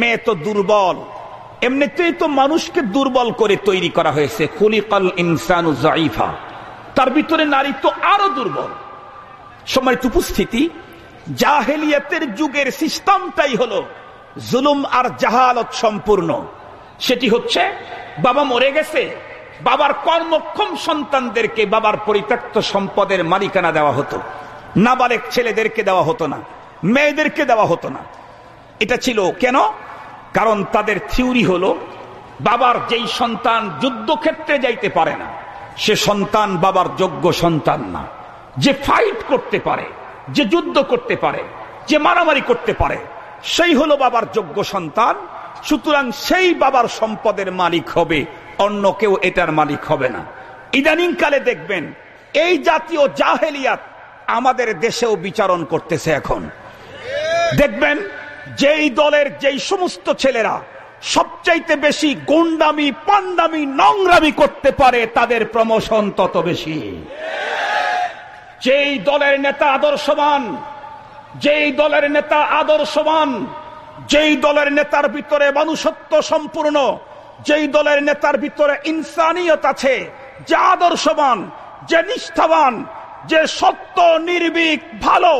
মেয়ে তো দুর্বল। এমনিতেই তো মানুষকে দুর্বল করে তৈরি করা হয়েছে। খুলিকাল ইনসানু জাইফা তার ভিতরে নারী তো আরও দুর্বল। সময় উপস্থিতি। জাহেলিয়াতের যুগের সিস্টেমটাই হলো জুলুম আর জাহালত সম্পূর্ণ। সেটি হচ্ছে, বাবা মরে গেছে, বাবার কর্মক্ষম সন্তানদেরকে বাবার পরিত্যক্ত সম্পদের মালিকানা দেওয়া হতো। নাবালেক ছেলেদেরকে দেওয়া হতো না, মেয়েদেরকে দেওয়া হতো না। এটা ছিল কেন? কারণ তাদের থিওরি হলো, বাবার যেই সন্তান যুদ্ধক্ষেত্রে যাইতে পারে না, সে সন্তান বাবার যোগ্য সন্তান না, যে ফাইট করতে পারে। যে যুদ্ধ করতে পারে, যে মারামারি করতে পারে, সেই হলো বাবার যোগ্য সন্তান। সুতরাং সেই বাবার সম্পদের মালিক হবে, অন্য কেউ এটার মালিক হবে না। ইদানিং কালে দেখবেন, এই জাতীয় জাহেলিয়াত আমাদের দেশেও বিচারণ করতেছে এখন। দেখবেন, যেই দলের যেই সমস্ত ছেলেরা সবচাইতে বেশি গুন্ডামি, পান্ডামি, নোংরামি করতে পারে, তাদের প্রমোশন তত বেশি। যেই দলের নেতা আদর্শবান, যেই দলের নেতা আদর্শবান, যেই দলের নেতার ভিতরে মানুষত্ব সম্পূর্ণ, যেই দলের নেতার ভিতরে ইনসানিয়ত আছে, যে আদর্শবান, যে নিষ্ঠাবান, যে সত্য, নির্ভীক, ভালো,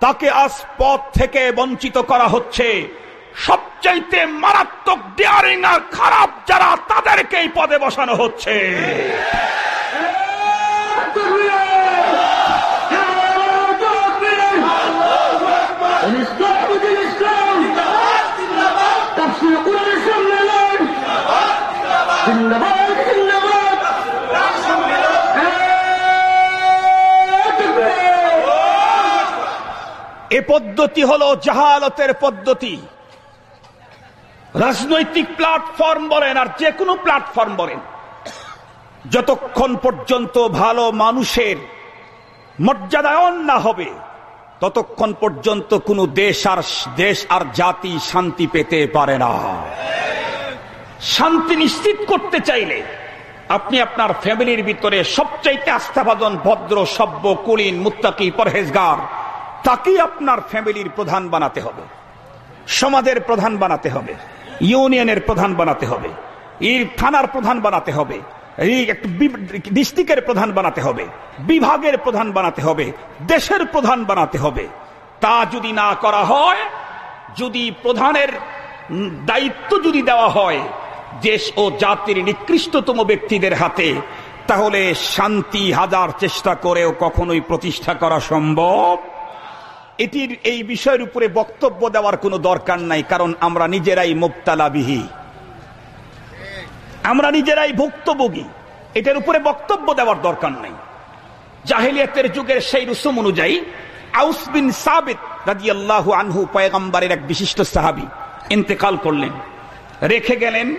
তাকে আজ পথ থেকে বঞ্চিত করা হচ্ছে। সবচাইতে মারাত্মক ডিয়ারিং আর খারাপ যারা তাদেরকেই পদে বসানো হচ্ছে। এ পদ্ধতি হলো জাহালতের পদ্ধতি। রাজনৈতিক প্ল্যাটফর্ম বলেন আর যে কোনো প্ল্যাটফর্ম বলেন। যতক্ষণ পর্যন্ত ভালো মানুষের মর্যাদায়ন না হবে ততক্ষণ পর্যন্ত কোনো দেশ আর দেশ আর জাতি শান্তি পেতে পারে না। শান্তি নিশ্চিত করতে চাইলে আপনি আপনার ফ্যামিলির ভিতরে সবচাইতে আস্থাভাজন, ভদ্র, সভ্য, কুলীন, মুত্তাকি, পরহেজগার, তাকেই আপনার ফ্যামিলির প্রধান বানাতে হবে। সমাজের প্রধান বানাতে হবে। ইউনিয়নের প্রধান বানাতে হবে। এই থানার প্রধান বানাতে হবে। ডিস্ট্রিক্টের প্রধান বানাতে হবে, বিভাগের প্রধান বানাতে হবে, দেশের প্রধান বানাতে হবে। তা যদি না করা হয়, যদি প্রধানের দায়িত্ব যদি দেওয়া হয়, দেশ ও জাতির নিকৃষ্টতম ব্যক্তিদের হাতে, তাহলে শান্তি হাজার চেষ্টা করেও কখনোই প্রতিষ্ঠা করা সম্ভব। এটির এই বিষয়ের উপরে বক্তব্য দেওয়ার কোনো দরকার নাই, কারণ আমরা নিজেরাই মুক্তালাবিহী আমরা নিজেরাই ভুক্তভোগী। এটার উপরে বক্তব্য দেওয়ার দরকার নাই। জাহেলিয়াতের যুগের সেই রুসুম অনুযায়ী আউস বিন সাবিত রাজি আল্লাহ আনহু পয়গম্বরের এক বিশিষ্ট সাহাবি ইন্তেকাল করলেন। রেখে গেলেন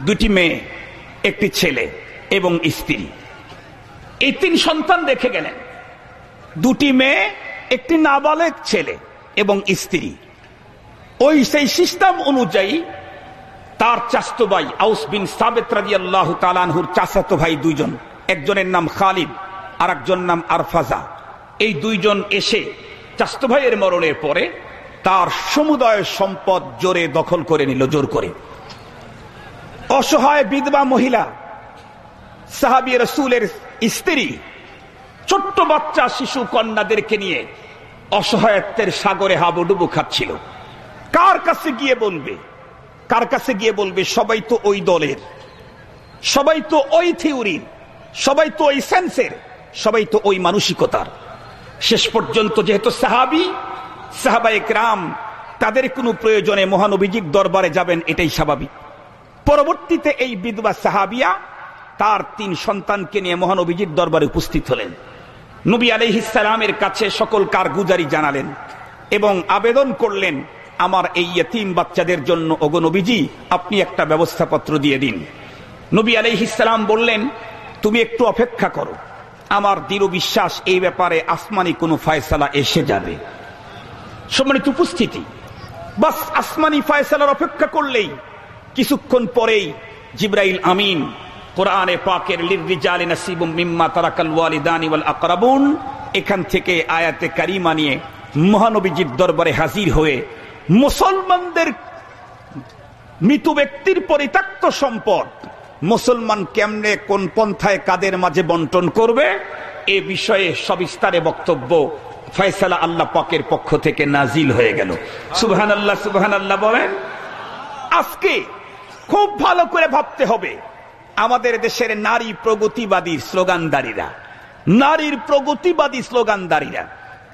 দুটি মেয়ে, একটি ছেলে এবং স্ত্রী। এই তিন সন্তান রেখে গেলেন। দুটি মেয়ে, একটি নাবালেক ছেলে এবং স্ত্রী। ওই সেই সিস্টেম অনুযায়ী তার চাস্তো ভাই আউস বিন সাবেত রাজি চাচাতো ভাই দুইজন। একজনের নাম খালিদ আর একজন নাম আরফাজা। এই দুইজন এসে চাস্তো ভাইয়ের মরণের পরে তার সমুদয় সম্পদ জোরে দখল করে নিল, জোর করে। অসহায় বিধবা মহিলা, সাহাবি রসুলের স্ত্রী, ছোট্ট বাচ্চা শিশু কন্যাদেরকে নিয়ে অসহায়ত্বের সাগরে হাবুডুবু খাচ্ছিল। কার কাছে গিয়ে বলবে? কার কাছে গিয়ে বলবে, সবাই তো ওই দলের, সবাই তো ওই থিওরির সবাই তো ওই সেন্সের, সবাই তো ওই মানসিকতার। শেষ পর্যন্ত যেহেতু সাহাবি সাহাবায়ক রাম তাদের কোনো প্রয়োজনে মহানবীজির দরবারে যাবেন, এটাই স্বাভাবিক। পরবর্তীতে এই বিধবা সাহাবিয়া তার তিন সন্তানকে নিয়ে মহানবীজির দরবারে উপস্থিত হলেন। নবী আলহিসালামের কাছে সকল কারগুজারি জানালেন এবং আবেদন করলেন আমার এই ইয়তিম বাচ্চাদের জন্য অগনবীজি আপনি একটা ব্যবস্থাপত্র দিয়ে দিন। নবী আলহিসাম বললেন, তুমি একটু অপেক্ষা করো। আমার দৃঢ় বিশ্বাস এই ব্যাপারে আসমানি কোনো ফায়সালা এসে যাবে। সম্মানিত উপস্থিতি, বাস আসমানি ফয়সালার অপেক্ষা করলেই, কিছুক্ষণ পরেই জিব্রাইল আমিন, কোরআনে পাকের লিরিজালি নাসিবুম মিম্মা তারাকাল ওয়ালিদানি ওয়াল আকরাবুন, এখান থেকে আয়াতে কারিমা নিয়ে মহানবীজির দরবারে হাজির হয়ে মুসলমানদের মৃত ব্যক্তির পরিত্যক্ত সম্পদ মুসলমান কেমনে কোন পন্থায় কাদের মাঝে বন্টন করবে? এ বিষয়ে সবিস্তারে বক্তব্য ফয়সালা আল্লাহ পাকের পক্ষ থেকে নাজিল হয়ে গেল। সুবহান আল্লাহ সুবহান আল্লাহ বলেন, আজকে খুব ভালো করে ভাবতে হবে। আমাদের দেশের নারী প্রগতিবাদী স্লোগানদারীরা, নারীর প্রগতিবাদী স্লোগানদারীরা,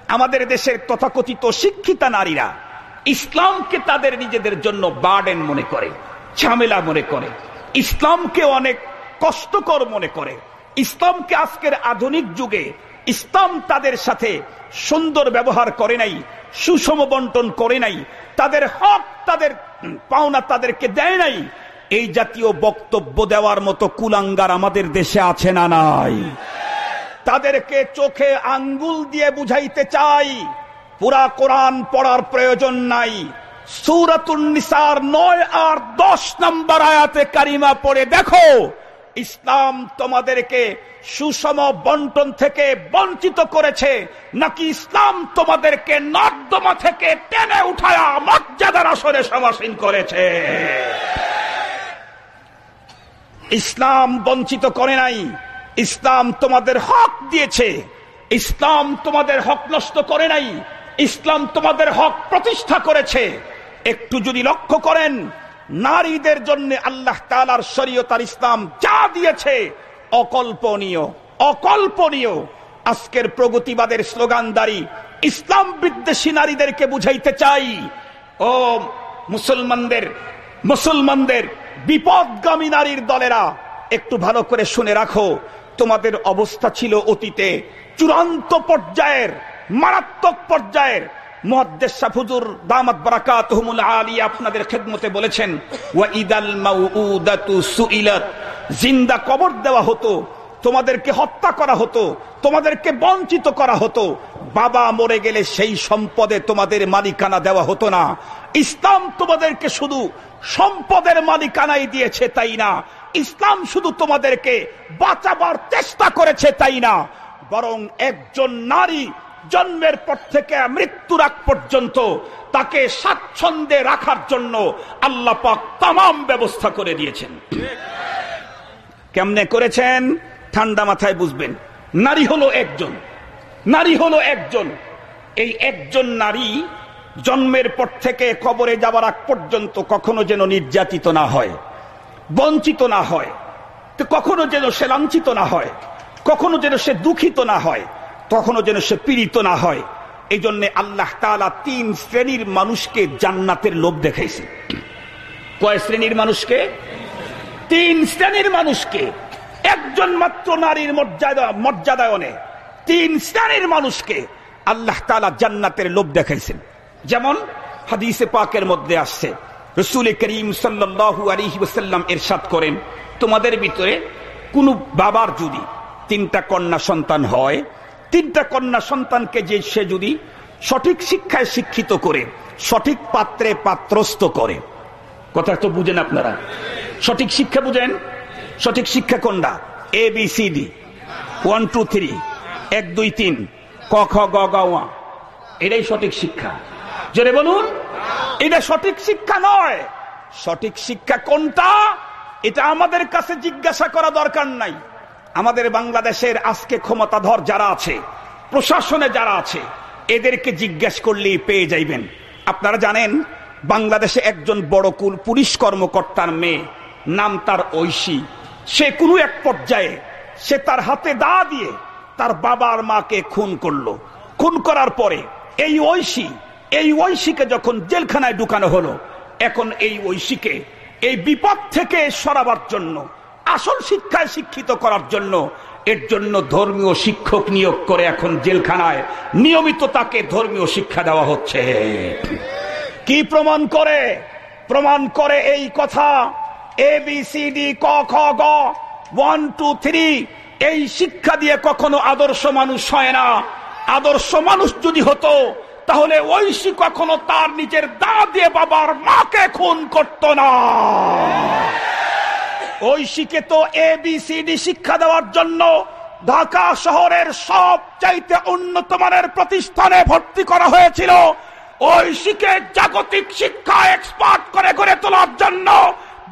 আমাদের দেশের তথাকথিত শিক্ষিতা নারীরা ইসলামকে তাদের নিজেদের জন্য বার্ডেন মনে করে, ঝামেলা মনে করে। ইসলামকে অনেক কষ্টকর মনে করে। ইসলামকে আজকের আধুনিক যুগে ইসলাম তাদের সাথে সুন্দর ব্যবহার করে নাই, সুষম বন্টন করে নাই, তাদের হক, তাদের পাওনা তাদেরকে দেয় নাই। এই জাতীয় বক্তব্য দেওয়ার মতো কুলাঙ্গার আমাদের দেশে আছে না নাই। তাদেরকে চোখে আঙ্গুল দিয়ে বুঝাইতে চাই। পুরা কোরআন পড়ার প্রয়োজন নাই। সুরাতুন্নিসার নয় আর দশ নম্বর আয়াতে কারিমা পড়ে দেখো, ইসলাম তোমাদেরকে সুষম বন্টন থেকে বঞ্চিত করেছে, নাকি ইসলাম তোমাদেরকে নর্দমা থেকে টেনে উঠায়া মর্যাদার আসরে সমাসীন করেছে? ইসলাম বঞ্চিত করে নাই, ইসলাম তোমাদের হক দিয়েছে, ইসলাম তোমাদের হক নষ্ট করে নাই ইসলাম তোমাদের হক প্রতিষ্ঠা করেছে। একটু যদি লক্ষ্য করেন, নারীদের জন্য আল্লাহ তালার শরীয়তার ইসলাম যা দিয়েছে, অকল্পনীয় অকল্পনীয়। আজকের প্রগতিবাদের স্লোগানদারি ইসলাম বিদ্বেষী নারীদেরকে বুঝাইতে চাই। ও মুসলমানদের মুসলমানদের বিপদগামী নারীর দলেরা, একটু ভালো করে শুনে রাখো, তোমাদের অবস্থা ছিল অতীতে চূড়ান্ত পর্যায়ের। মারাত্মক পর্যায়ের মহাদ্দেশা আলী আপনাদের বলেছেন ওয়া জিন্দা কবর দেওয়া হতো, তোমাদেরকে হত্যা করা হতো, তোমাদেরকে বঞ্চিত করা হতো। মরে গেলে সেই সম্পদে তোমাদের মালিকানা দেওয়া হতো না। ইসলাম তোমাদেরকে শুধু সম্পদের মালিকানাই দিয়েছে তাই না? ইসলাম শুধু তোমাদেরকে বাঁচাবার চেষ্টা করেছে তাই না? বরং একজন নারী জন্মের পর থেকে মৃত্যুর আগ পর্যন্ত তাকে স্বাচ্ছন্দ্যে রাখার জন্য আল্লাহ পাক তাম ব্যবস্থা করে দিয়েছেন। কেমনে করেছেন? ঠান্ডা মাথায় বুঝবেন। নারী হলো একজন। নারী হলো একজন। এই একজন নারী জন্মের পর থেকে কবরে যাবার আগ পর্যন্ত কখনো যেন নির্যাতিত না হয়, বঞ্চিত না হয় কখনো যেন সে লাঞ্ছিত না হয়, কখনো যেন সে দুঃখিত না হয়। কখনো যেন সে পীড়িত না হয়। এই জন্য আল্লাহ তালা তিন শ্রেণির মানুষকে জান্নাতের লোভ দেখাইছে। কয় শ্রেণির মানুষকে? তিন শ্রেণির মানুষকে। একজন মাত্র নারীর মর্যাদা, মর্যাদায়নে তিন শ্রেণির মানুষকে আল্লাহ তালা জান্নাতের লোভ দেখাইছেন। যেমন হাদিসে পাকের মধ্যে আসছে, রসুল করিম সাল্লাহু আলহি ওসাল্লাম এরশাদ করেন, তোমাদের ভিতরে কোনো বাবার যদি তিনটা কন্যা সন্তান হয় তিনটা কন্যা সন্তানকে যে সে যদি সঠিক শিক্ষায় শিক্ষিত করে, সঠিক পাত্রে পাত্রস্থ করে। কথা তো বুঝেন আপনারা। সঠিক শিক্ষা বুঝেন? সঠিক শিক্ষা কোনটা? A B C D one two three এক, দুই, তিন। ক, খ, গ গ এটাই সঠিক শিক্ষা। জোরে বলুন। এটা সঠিক শিক্ষা নয়। সঠিক শিক্ষা কোনটা? এটা আমাদের কাছে জিজ্ঞাসা করা দরকার নাই। আমাদের বাংলাদেশের আজকে ক্ষমতাধর যারা আছে, প্রশাসনে যারা আছে, এদেরকে জিজ্ঞাসা করলেই পেয়ে যাইবেন। আপনারা জানেন, বাংলাদেশে একজন বড় কুল পুলিশ কর্মকর্তার মেয়ে, নাম তার ঐশী। সে কোনো এক পর্যায়ে সে তার হাতে দা দিয়ে তার বাবার মাকে খুন করল। খুন করার পরে এই ঐশী, এই ঐশীকে যখন জেলখানায় ঢুকানো হলো, এখন এই ঐশীকে এই বিপদ থেকে সরাবার জন্য আসল শিক্ষায় শিক্ষিত করার জন্য, এর জন্য ধর্মীয় শিক্ষক নিয়োগ করে এখন জেলখানায়। নিয়মিত তাকে ধর্মীয় শিক্ষা দেওয়া হচ্ছে। কি প্রমাণ করে? প্রমাণ করে এই কথা। এ বি সি ডি ক, খ, গ ওয়ান টু থ্রি এই শিক্ষা দিয়ে কখনো আদর্শ মানুষ হয় না। আদর্শ মানুষ যদি হতো, তাহলে ঐশী কখনো তার নিজের দা দিয়ে বাবার মাকে খুন করত না। ঐশীকে তো এ বি সি ডি শিক্ষা দেওয়ার জন্য ঢাকা শহরের সব চাইতে উন্নত মানের প্রতিষ্ঠানে ভর্তি করা হয়েছিল। ঐশীকে জাগতিক শিক্ষা এক্সপার্ট করে গড়ে তোলার জন্য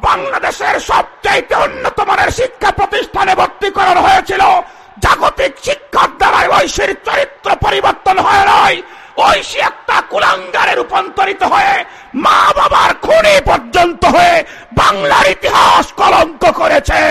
বাংলাদেশের সবচাইতে উন্নত মানের শিক্ষা প্রতিষ্ঠানে ভর্তি করানো হয়েছিল। জাগতিক শিক্ষার দ্বারাই ঐশীর চরিত্র পরিবর্তন হয় নয় ঐশী একটা কুলাঙ্গারে রূপান্তরিত হয়ে মা বাবার খুনি পর্যন্ত হয়ে বাংলার ইতিহাস কলঙ্ক করেছে।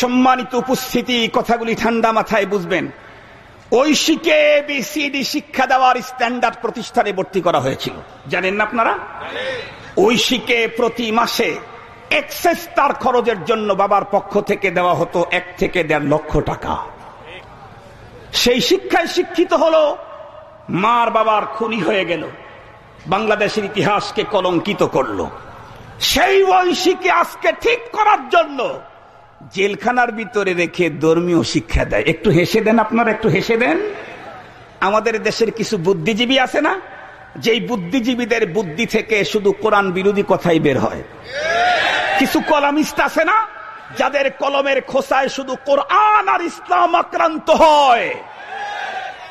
সম্মানিত উপস্থিতি, কথাগুলি ঠান্ডা মাথায় বুঝবেন। ঐশীকে বিসিডি শিক্ষা দেওয়ার স্ট্যান্ডার্ড প্রতিষ্ঠানে ভর্তি করা হয়েছিল। জানেন না আপনারা? ঐশীকে প্রতি মাসে এক্সেস তার খরচের জন্য বাবার পক্ষ থেকে দেওয়া হতো এক থেকে দেড় লক্ষ টাকা। সেই শিক্ষায় শিক্ষিত হলো, মার বাবার খুনি হয়ে গেল। বাংলাদেশের ইতিহাসকে কলঙ্কিত করল। সেই ঐশীকে আজকে ঠিক করার জন্য জেলখানার ভিতরে রেখে ধর্মীয় শিক্ষা দেয়। একটু হেসে দেন আপনারা, একটু হেসে দেন। আমাদের দেশের কিছু বুদ্ধিজীবী আছে না? যেই বুদ্ধিজীবীদের বুদ্ধি থেকে শুধু কোরআন বিরোধী কথাই বের হয়। কিছু কলামিস্ট আছে না? যাদের কলমের খোসায় শুধু কোরআন আর ইসলাম আক্রান্ত হয়।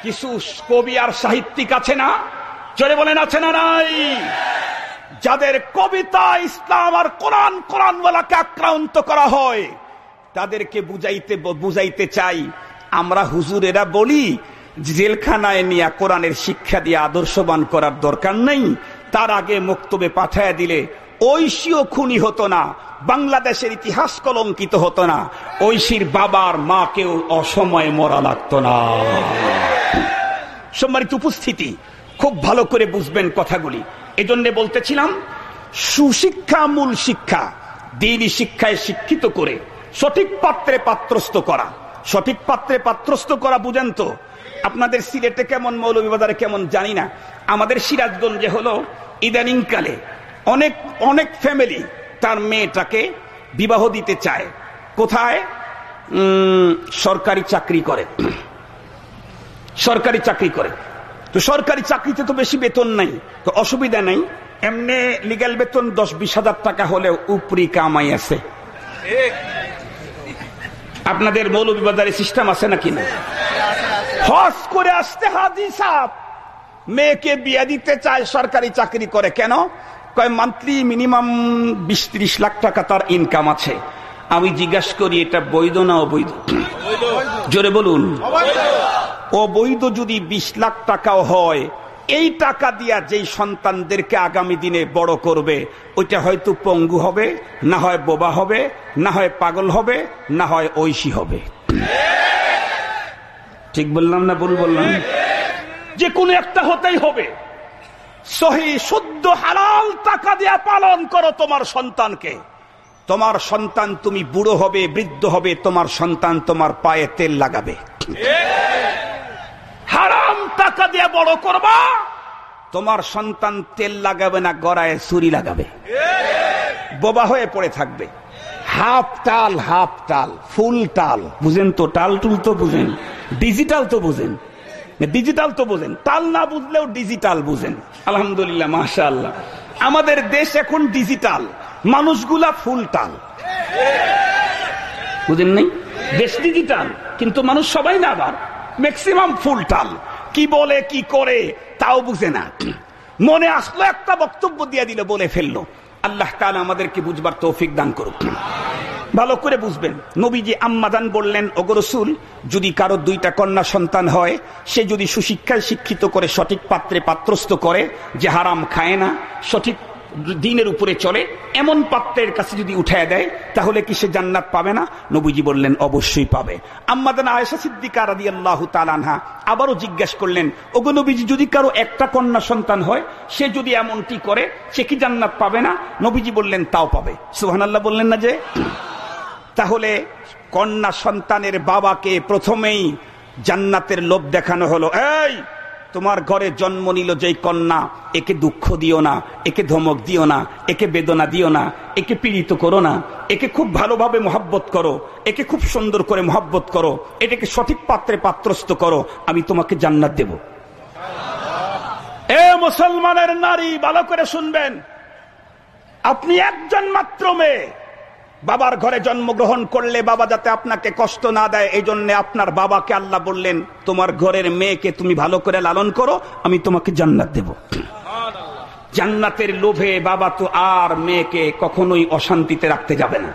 কিছু কবি আর সাহিত্যিক আছে না? চলে বলেন, আছে না নাই? যাদের কবিতা ইসলাম আর কোরআন বলাকে আক্রান্ত করা হয়। তাদেরকে বুঝাইতে বুঝাইতে চাই। আমরা হুজুরেরা বলি, জেলখানায় নিয়ে কোরআনের শিক্ষা দিয়ে আদর্শবান করার দরকার নেই। তার আগে মুক্তবে পাঠায় দিলে ঐশীয় খুনি হতো না, বাংলাদেশের ইতিহাস কলঙ্কিত হতো না। ঐশীর বাবার মাকেও অসময়ে মরা লাগতো না। সম্মানিত উপস্থিতি, খুব ভালো করে বুঝবেন কথাগুলি। এজন্য বলতেছিলাম, সুশিক্ষা মূল শিক্ষা, দিনই শিক্ষায় শিক্ষিত করে সঠিক পাত্রে পাত্রস্থ করা। সঠিক পাত্রে পাত্রস্থ করা বুঝেন তো? আপনাদের সিলেটে কেমন মৌলভীবাজারে কেমন জানি না। আমাদের সিরাজগঞ্জে হলো ইদানিংকালে অনেক অনেক ফ্যামিলি তার মেয়েটাকে বিবাহ দিতে চায়। কোথায়? সরকারি চাকরি করে। সরকারি চাকরি করে। তো সরকারি চাকরিতে তো বেশি বেতন নাই, তো অসুবিধা নাই। এমনি লিগাল বেতন দশ বিশ হাজার টাকা হলেও উপরি কামাই আছে। আপনাদের মৌলভীবাজারে সিস্টেম আছে নাকি না? হস করে আসতে হাজি সাহ মেয়েকে বিয়ে দিতে চায় সরকারি চাকরি করে কেন? কয় মান্থলি মিনিমাম বিশ ত্রিশ লাখ টাকা তার ইনকাম আছে। আমি জিজ্ঞাসা করি এটা বৈধ না অবৈধ? জোরে বলুন। অবৈধ যদি বিশ লাখ টাকাও হয় এই টাকা দিয়া যেই সন্তানদেরকে আগামী দিনে বড় করবে, ওইটা হয়তো পঙ্গু হবে, না হয় বোবা হবে, না হয় পাগল হবে, না হয় ঐশী হবে। ঠিক বললাম না ভুল বললাম? যে কোনো একটা হতেই হবে। সহি, শুদ্ধ, হালাল টাকা দিয়া পালন করো তোমার সন্তানকে। তোমার সন্তান তুমি বুড়ো হবে, বৃদ্ধ হবে, তোমার সন্তান তোমার পায়ে তেল লাগাবে। হারাম! টাকা দিয়ে বড় করবা? তোমার সন্তান তেল লাগাবে না, গড়ায় ছুরি লাগাবে। বোবা হয়ে পড়ে থাকবে। হাফ টাল হাফ টাল, ফুল টাল। বুঝেন তো, টাল টুল তো বুঝেন, ডিজিটাল তো বুঝেন। ডিজিটাল তো বুঝেন, টাল না বুঝলেও ডিজিটাল বুঝেন। আলহামদুলিল্লাহ আল্লাহ আমাদের দেশ এখন ডিজিটাল, মানুষগুলা ফুল টাল। বুঝেন নেই? দেশ ডিজিটাল, কিন্তু মানুষ সবাই না আবার ম্যাক্সিমাম ফুল টাল। কি বলে, কি করে, তাও বুঝে না। মনে আসলো, একটা বক্তব্য দিয়ে দিল, বলে ফেলল। আল্লাহ তালা আমাদেরকে বুঝবার তৌফিক দান করুক। ভালো করে বুঝবেন। নবীজি আম্মাদান বললেন অগরসুল যদি কারও দুইটা কন্যা সন্তান হয়, সে যদি সুশিক্ষায় শিক্ষিত করে, সঠিক পাত্রে পাত্রস্থ করে, যে হারাম খায় না, সঠিক দিনের উপরে চলে, এমন পাত্রের কাছে যদি উঠায় দেয়, তাহলে কি সে জান্নাত পাবে না? নবীজি বললেন, অবশ্যই পাবে। আম্মাদান আয়েশা সিদ্দিকা রাদি আল্লাহ তালানহা আবারও জিজ্ঞেস করলেন, ওগো নবীজি, যদি কারও একটা কন্যা সন্তান হয়, সে যদি এমনটি করে, সে কি জান্নাত পাবে না? নবীজি বললেন, তাও পাবে। সুহান আল্লাহ বললেন না যে? তাহলে কন্যা সন্তানের বাবাকে প্রথমেই জান্নাতের লোভ দেখানো হলো। এই তোমার ঘরে জন্ম নিল যেই কন্যা, একে দুঃখ দিও না, একে ধমক দিও না, একে বেদনা দিও না, একে পীড়িত করো না, একে খুব ভালোভাবে মহাব্বত করো, একে খুব সুন্দর করে মহাব্বত করো, এটাকে সঠিক পাত্রে পাত্রস্থ করো, আমি তোমাকে জান্নাত দেব। এ মুসলমানের নারী, ভালো করে শুনবেন। আপনি একজন মাত্র মেয়ে। বাবার ঘরে জন্মগ্রহণ করলে বাবা যাতে আপনাকে কষ্ট না দেয়, এই জন্য আপনার বাবাকে আল্লাহ বললেন, তোমার ঘরের মেয়েকে তুমি ভালো করে লালন করো, আমি তোমাকে জান্নাত দেব। জান্নাতের লোভে বাবা তো আর মেয়েকে কখনোই অশান্তিতে রাখতে যাবে না।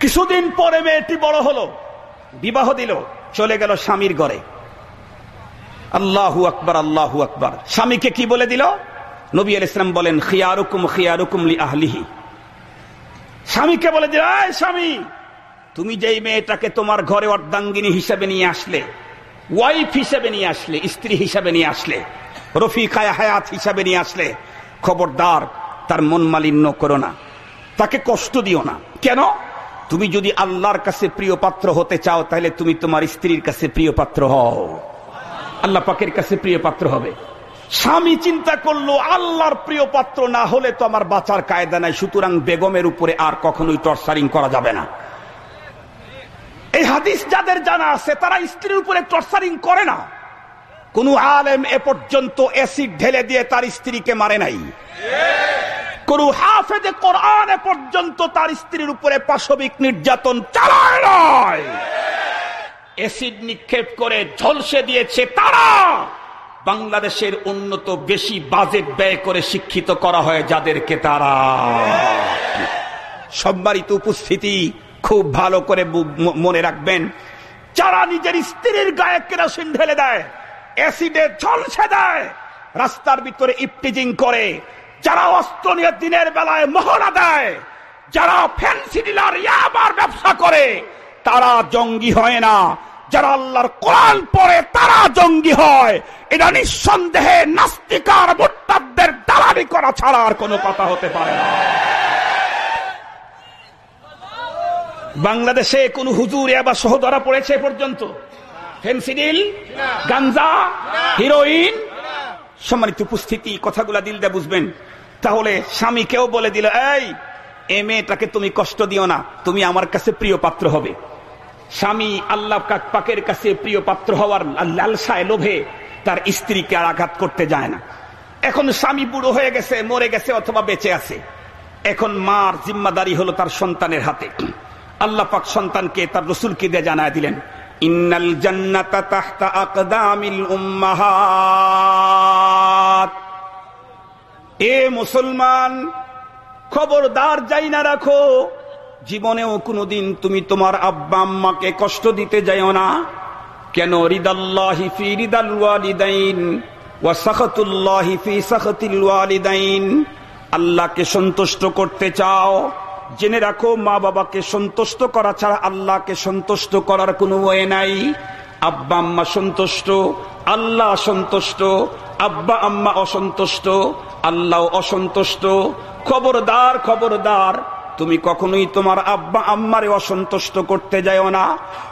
কিছুদিন পরে মেয়েটি বড় হলো, বিবাহ দিল, চলে গেল স্বামীর ঘরে। আল্লাহু আকবর আল্লাহু আকবর। স্বামীকে কি বলে দিল? নবী আল ইসলাম বলেন, খিয়ারুকুম খিয়ারুকুম লি আহলিহি। স্বামীকে বলে যে স্বামী, তুমি যেই মেয়েটাকে তোমার ঘরে অর্ধাঙ্গিনী হিসাবে নিয়ে আসলে ওয়াইফ হিসাবে নিয়ে আসলে, স্ত্রী হিসাবে নিয়ে আসলে, রফিকায় হায়াত হিসাবে নিয়ে আসলে, খবরদার, তার মন মালিন্য করো না, তাকে কষ্ট দিও না। কেন? তুমি যদি আল্লাহর কাছে প্রিয় পাত্র হতে চাও, তাহলে তুমি তোমার স্ত্রীর কাছে প্রিয় পাত্র হও। আল্লাহ পাকের কাছে প্রিয় পাত্র হবে। স্বামী চিন্তা করল, আল্লাহর প্রিয় পাত্র না হলে তো আমার বাঁচার কায়দা নাই, সুতরাং বেগমের উপরে আর কখনোই টর্চারিং করা যাবে না। এই হাদিস যাদের জানা আছে, তারা স্ত্রীর উপরে টর্চারিং করে না। কোন আলেম এ পর্যন্ত অ্যাসিড ঢেলে দিয়ে তার স্ত্রীকে মারে নাই। কোন হাফেজে কোরআন এ পর্যন্ত তার স্ত্রীর উপরে পাশবিক নির্যাতন চালায় নয় অ্যাসিড নিক্ষেপ করে ঝলসে দিয়েছে তারা। বাংলাদেশের উন্নত বেশি বাজেট ব্যয় করে শিক্ষিত করা হয় যাদেরকে তারা। সম্মানিত উপস্থিতি, খুব ভালো করে মনে রাখবেন, যারা নিজের স্ত্রীর গায়ে কেরোসিন ঢেলে দেয়, অ্যাসিডে ঝলসে দেয় রাস্তার ভিতরে ইপটিজিং করে, যারা অস্ত্র নিয়ে দিনের বেলায় মহড়া দেয়, যারা ফ্যান্সি ডিলার ইয়াবার ব্যবসা করে, তারা জঙ্গি হয় না। যারা আল্লাহর কোরআন পড়ে, তারা জঙ্গি হয়। এটা নিঃসন্দেহে নাস্তিকার মোট্টাদের দালালি করা ছাড়া আর কোনো কথা হতে পারে না। বাংলাদেশে কোন হুজুর বা সহদরা পড়েছে পর্যন্ত? ফেন্সিডিল? গাঞ্জা? হিরোইন? সম্মানিত উপস্থিতি, কথাগুলা দিল দিয়ে বুঝবেন। তাহলে স্বামী কেউ বলে দিল, এই, এ মেয়েটাকে তুমি কষ্ট দিও না, তুমি আমার কাছে প্রিয় পাত্র হবে। স্বামী আল্লাহ পাকের কাছে প্রিয় পাত্র হওয়ার লালসায় লোভে তার স্ত্রীকে আর আঘাত করতে যায় না। এখন স্বামী বুড়ো হয়ে গেছে, মরে গেছে অথবা বেঁচে আছে। এখন মার জিম্মাদারি হলো তার সন্তানের হাতে। আল্লাহ পাক সন্তানকে তার রসুলকে দিয়ে জানায় দিলেন, ইন্নাল আকদামিল এ মুসলমান, খবরদার যাই না রাখো। জীবনেও কোনোদিন তুমি তোমার আব্বা আম্মাকে কষ্ট দিতে যাইও না। কেন? রিদাল ওয়া আল্লাহকে সন্তুষ্ট করতে চাও। জেনে রাখো মা বাবাকে সন্তুষ্ট করা ছাড়া আল্লাহকে সন্তুষ্ট করার কোনো ওয়ে নাই। আব্বা আম্মা সন্তুষ্ট, আল্লাহ সন্তুষ্ট, আব্বা আম্মা অসন্তুষ্ট, আল্লাহ অসন্তুষ্ট। খবরদার খবরদার। তুমি কখনোই তোমার আব্বা আম্মারে অসন্তুষ্ট করতে যাও না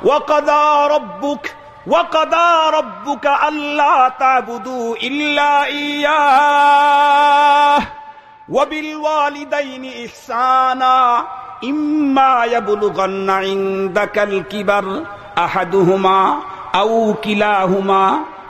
ওয়াকাদা রব্বুক ওয়াকাদা রব্বুকা আল্লাহ তাবুদু ইল্লা ইয়া وبالوالدين إحسانا إما يبلغن عندك الكبر أحدهما أو كلاهما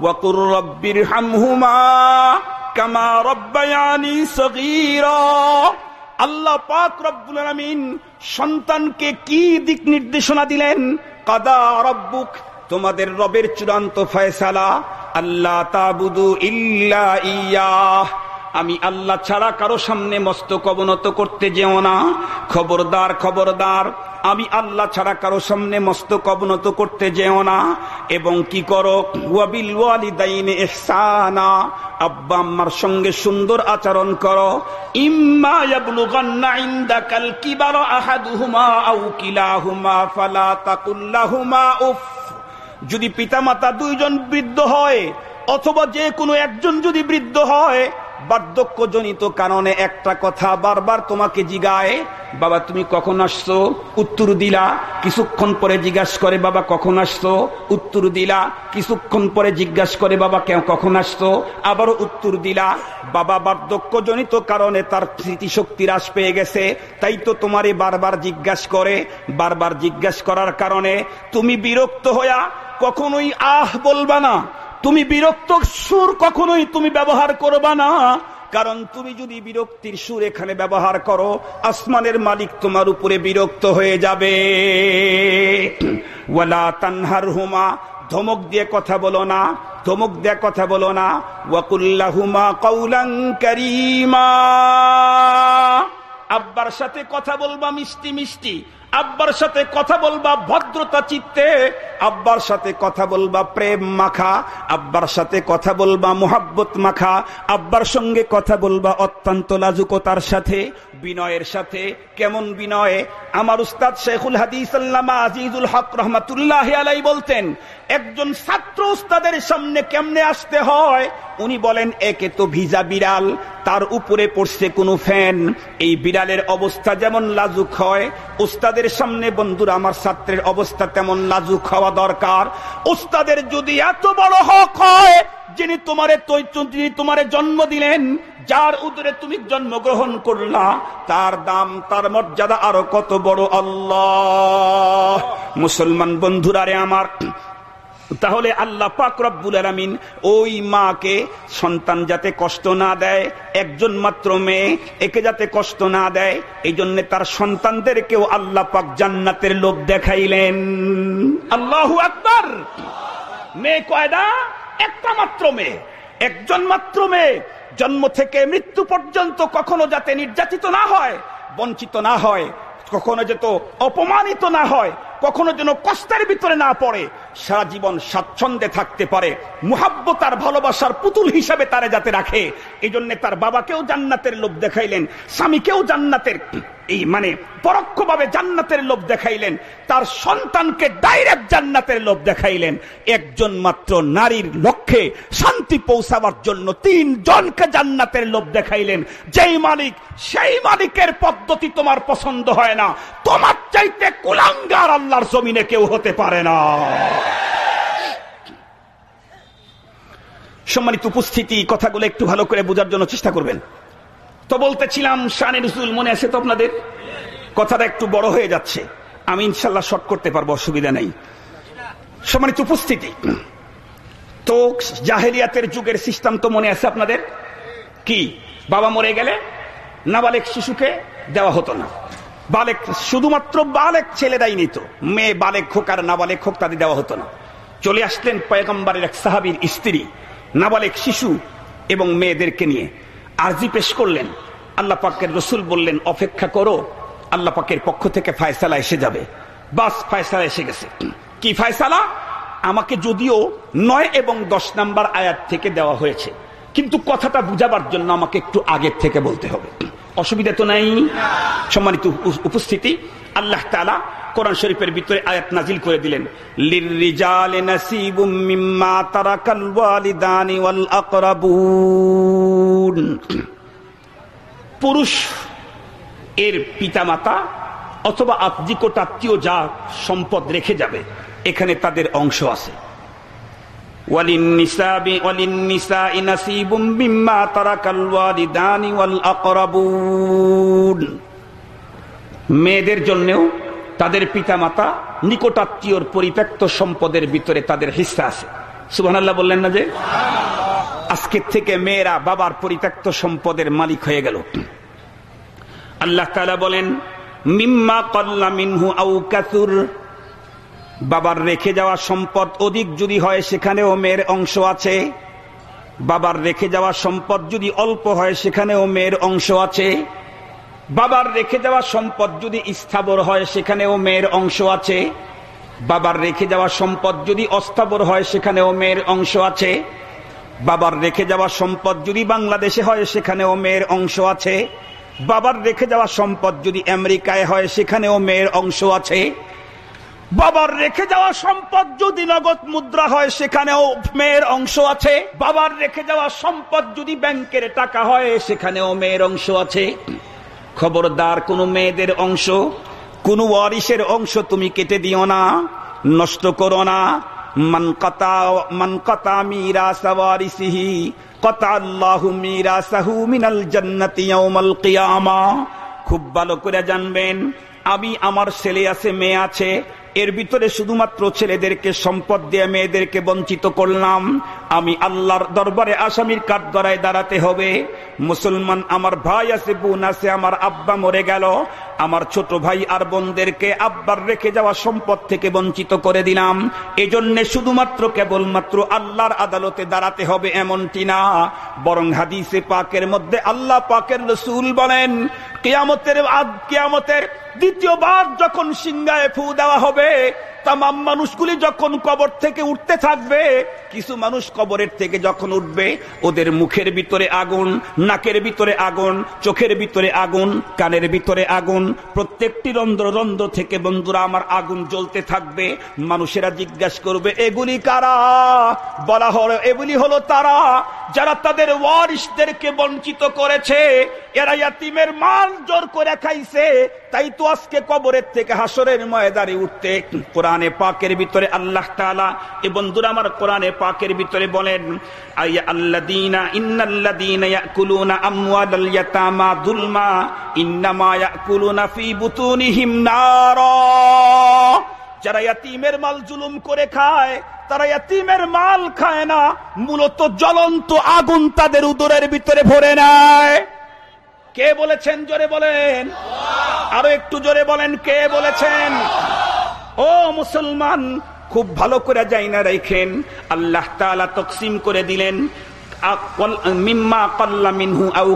وقل رب ارحمهما কামা রব্বায়ানি সগীরা আল্লাহ পাক রব্বুল আলামিন সন্তানকে কি দিক নির্দেশনা দিলেন কাদা রব্বুক তোমাদের রবের চূড়ান্ত ফয়সালা আল্লাহ তাবুদু ইল্লা ইয়াহ আমি আল্লাহ ছাড়া কারও সামনে মস্তক অবনত করতে যেও না। খবরদার খবরদার, আমি আল্লাহ ছাড়া কারও সামনে মস্তক অবনত করতে যেও না। এবং কি করো? ওয়াবিল ওয়ালিদাইনে ইহসানা। আব্বা, আম্মার সঙ্গে সুন্দর আচরণ করো। ইম্মা ইয়াবলুগান্না ইনদাকাল কিবারা আহাদুহুমা ফালা তাকুল্লাহুমা উফ। যদি পিতামাতা দুইজন বৃদ্ধ হয়, অথবা যে কোনো একজন যদি বৃদ্ধ হয় বার্ধক্যজনিত কারণে একটা কথা বারবার তোমাকে জিগায়, বাবা, তুমি কখন আসছো? উত্তর দিলা। কিছুক্ষণ পরে জিজ্ঞাসা করে, বাবা, কখন আসছো? উত্তর দিলা। কিছুক্ষণ পরে জিজ্ঞাসা করে, বাবা কেউ কখন আসছো? আবারও উত্তর দিলা, বাবা, বার্ধক্যজনিত কারণে তার স্মৃতিশক্তি হ্রাস পেয়ে গেছে। তাই তো তোমারে বারবার জিজ্ঞাসা করে, বারবার জিজ্ঞাসা করার কারণে। তুমি বিরক্ত হইয়া কখনোই আহ বলবা না। তুমি বিরক্ত সুর কখনোই তুমি ব্যবহার করবা না। কারণ তুমি যদি বিরক্তির সুর এখানে ব্যবহার করো, আসমানের মালিক তোমার উপরে বিরক্ত হয়ে যাবে। ওয়ালা তানহার হুমা ধমক দিয়ে কথা বলো না, ধমক দিয়ে কথা বলো না। ওয়াকুল্লাহুমা কৌলাং আব্বার সাথে কথা বলবা মিষ্টি মিষ্টি, আব্বার সাথে কথা বলবা ভদ্রতা চিত্তে, আব্বার সাথে কথা বলবা প্রেম মাখা, আব্বার সাথে কথা বলবা মোহাব্বত মাখা, আব্বার সঙ্গে কথা বলবা অত্যন্ত লাজুকতার সাথে বিনয়ের সাথে। কেমন বিনয়ে? আমার উস্তাদ শেখুল হাদিস আজিজুল হক রহমাতুল্লাহ আলাই বলতেন, একজন ছাত্র উস্তাদের সামনে কেমনে আসতে হয়? উনি বলেন, একে তো ভিজা বিড়াল, তার উপরে পড়ছে কোনো ফ্যান। এই বিড়ালের অবস্থা যেমন লাজুক হয়, উস্তাদের সামনে বন্ধুরা, আমার ছাত্রের অবস্থা তেমন লাজুক হওয়া দরকার। উস্তাদের যদি এত বড় হক হয় যিনি তোমারে যিনি তোমারে জন্ম দিলেন, যার উদরে তুমি জন্মগ্রহণ করলা, তার দাম, তার মর্যাদা আরও কত বড় আল্লাহ। মুসলমান বন্ধুরারে আমার, তাহলে আল্লাহ পাক রব্বুল আলমিন ওই মাকে সন্তান যাতে কষ্ট না দেয়, একজন মাত্র মেয়ে, একে যাতে কষ্ট না দেয় এই জন্য তার সন্তানদেরকেও আল্লাহ পাক জান্নাতের লোভ দেখাইলেন। আল্লাহ আকবর! মেয়ে কয়দা? একটা মাত্র মেয়ে একজন মাত্র মেয়ে, জন্ম থেকে মৃত্যু পর্যন্ত কখনো যাতে নির্যাতিত না হয়, বঞ্চিত না হয়, কখনো যেত অপমানিত না হয়, কখনো যেন কষ্টের ভিতরে না পড়ে, সারা জীবন স্বাচ্ছন্দ্যে থাকতে পারে, মুহাব্বত আর ভালোবাসার পুতুল হিসাবে তারা যাতে রাখে। এই তার বাবাকেও জান্নাতের লোভ দেখাইলেন, স্বামীকেও জান্নাতের এই মানে পরোক্ষভাবে জান্নাতের লোভ দেখাইলেন, তার সন্তানকে ডাইরেক্ট জান্নাতের লোভ দেখাইলেন। একজন মাত্র নারীর লক্ষ্যে শান্তি পৌঁছাবার জন্য তিন জনকে জান্নাতের লোভ দেখাইলেন। যেই মালিক, সেই মালিকের পদ্ধতি তোমার পছন্দ হয় না। তোমার চাইতে কুলাঙ্গার আল্লাহর জমিনে কেউ হতে পারে না। সম্মানিত উপস্থিতি, কথাগুলো একটু ভালো করে বোঝার জন্য চেষ্টা করবেন। তো বলতেছিলাম, শানে রসুল, মনে আছে তো আপনাদের? কথাটা একটু বড় হয়ে যাচ্ছে। আমি ইনশাল্লাহ শর্ট করতে পারব, অসুবিধা নেই। সম্মানিত উপস্থিতি। তো জাহেরিয়াতের যুগের সিস্টেম তো মনে আছে আপনাদের? কি? বাবা মরে গেলে নাবালেক শিশুকে দেওয়া হতো না। বালেক, শুধুমাত্র বালেক ছেলেরাই নিত। মেয়ে বালেক হোক আর নাবালেক হোক, তাদের দেওয়া হতো না। চলে আসলেন পয়গম্বরের এক সাহাবির স্ত্রী, নাবালেক শিশু এবং মেয়েদেরকে নিয়ে। আর্জি পেশ করলেন। আল্লাহ পাকের রসুল বললেন, অপেক্ষা করো, আল্লাহ পাকের পক্ষ থেকে ফায়সালা এসে যাবে। বাস, ফায়সালা এসে গেছে। কি ফায়সালা? আমাকে যদিও নয় এবং দশ নাম্বার আয়াত থেকে দেওয়া হয়েছে, কিন্তু কথাটা বুঝাবার জন্য আমাকে একটু আগের থেকে বলতে হবে। অসুবিধা তো নাই। সম্মানিত উপস্থিতি আল্লাহ তালা কোরআন শরীফের ভিতরে আয়াত নাজিল করে দিলেন পুরুষ এর পিতামাতা অথবা আত্মিকট আত্মীয় যা সম্পদ রেখে যাবে, এখানে তাদের অংশ আছে। মেয়েদের জন্যেও তাদের পিতামাতা নিকটাত্মীয়র পরিত্যক্ত সম্পদের ভিতরে তাদের হিস্সা আছে। সুবাহ বললেন না যে? আজকের থেকে মেয়েরা বাবার পরিত্যক্ত সম্পদের মালিক হয়ে গেল। আল্লাহ তালা বলেন, মিম্মা কল্লা মিনহু আউ কাসুর। বাবার রেখে যাওয়া সম্পদ অধিক যদি হয় সেখানেও মেয়ের অংশ আছে। বাবার রেখে যাওয়া সম্পদ যদি অল্প হয় সেখানেও মেয়ের অংশ আছে। বাবার রেখে যাওয়া সম্পদ যদি স্থাবর হয়, সেখানেও মেয়ের অংশ আছে। বাবার রেখে যাওয়া সম্পদ যদি অস্থাবর হয়, সেখানেও মেয়ের অংশ আছে। বাবার রেখে যাওয়া সম্পদ যদি বাংলাদেশে হয়, সেখানেও মেয়ের অংশ আছে। বাবার রেখে যাওয়া সম্পদ যদি আমেরিকায় হয়, সেখানেও মেয়ের অংশ আছে। বাবার রেখে যাওয়া সম্পদ যদি নগদ মুদ্রা হয়, সেখানেও মেয়ের অংশ আছে। বাবার রেখে যাওয়া সম্পদ যদি ব্যাংকের টাকা হয়, সেখানেও মেয়ের অংশ আছে। খবরদার কোন মেয়েদের অংশ, কোন ওয়ারিসের অংশ তুমি কেটে দিও না, নষ্ট করো না। খুব ভালো করে জানবেন, আমি আমার ছেলে আছে, মেয়ে আছে এর ভিতরে শুধুমাত্র ছেলেদেরকে সম্পদ দিয়ে মেয়েদেরকে বঞ্চিত করলাম। আমি আল্লাহর দরবারে আসামির কাঠ গড়ায় দাঁড়াতে হবে। মুসলমান আমার ভাই আছে বোন আছে আমার আব্বা মরে গেল। আমার ছোট ভাই আর বোনদেরকে আব্বার রেখে যাওয়া সম্পদ থেকে বঞ্চিত করে দিলাম। এজন্য শুধুমাত্র কেবলমাত্র আল্লাহর আদালতে দাঁড়াতে হবে এমনটি না, বরং হাদিসে পাকের মধ্যে আল্লাহ পাকের রসুল বলেন, কেয়ামতের কেয়ামতের দ্বিতীয়বার যখন সিংহায় ফু দেওয়া হবে তাম মানুষগুলি যখন কবর থেকে উঠতে থাকবে, কিছু মানুষ কবরের থেকে যখন উঠবে, ওদের মুখের ভিতরে আগুন, নাকের ভিতরে আগুন, চোখের ভিতরে আগুন, কানের ভিতরে আগুন, প্রত্যেকটি রন্ধ্র রন্ধ্র থেকে, বন্ধুরা, আমার আগুন জ্বলতে থাকবে। মানুষেরা জিজ্ঞাসা করবে, এগুলি কারা? বলা হলো, এগুলি হলো তারা যারা তাদের ওয়ারিসদেরকে বঞ্চিত করেছে। এরা ইয়াতিমের মাল জোর করে খাইছে। তাই তো আজকে কবরের থেকে হাসরের ময়দানে উঠতে, কোরআনে পাকের ভিতরে আল্লাহ তাআলা, এ বন্ধুরা আমার কোরআনে পাকের ভিতরে বলেন আইয়া ফি যারা ইয়াতিমের মাল জুলুম করে খায়, তারা ইয়াতিমের মাল খায় না, মূলত জ্বলন্ত আগুন তাদের উদরের ভিতরে ভরে নেয়। কে বলেছেন জোরে বলেন? আরও একটু জোরে বলেন, কে বলেছেন? ও মুসলমান, খুব ভালো করে যাই না রেখেন আল্লাহ তাআলা তকসিম করে দিলেন মিম্মা মিনহু আউ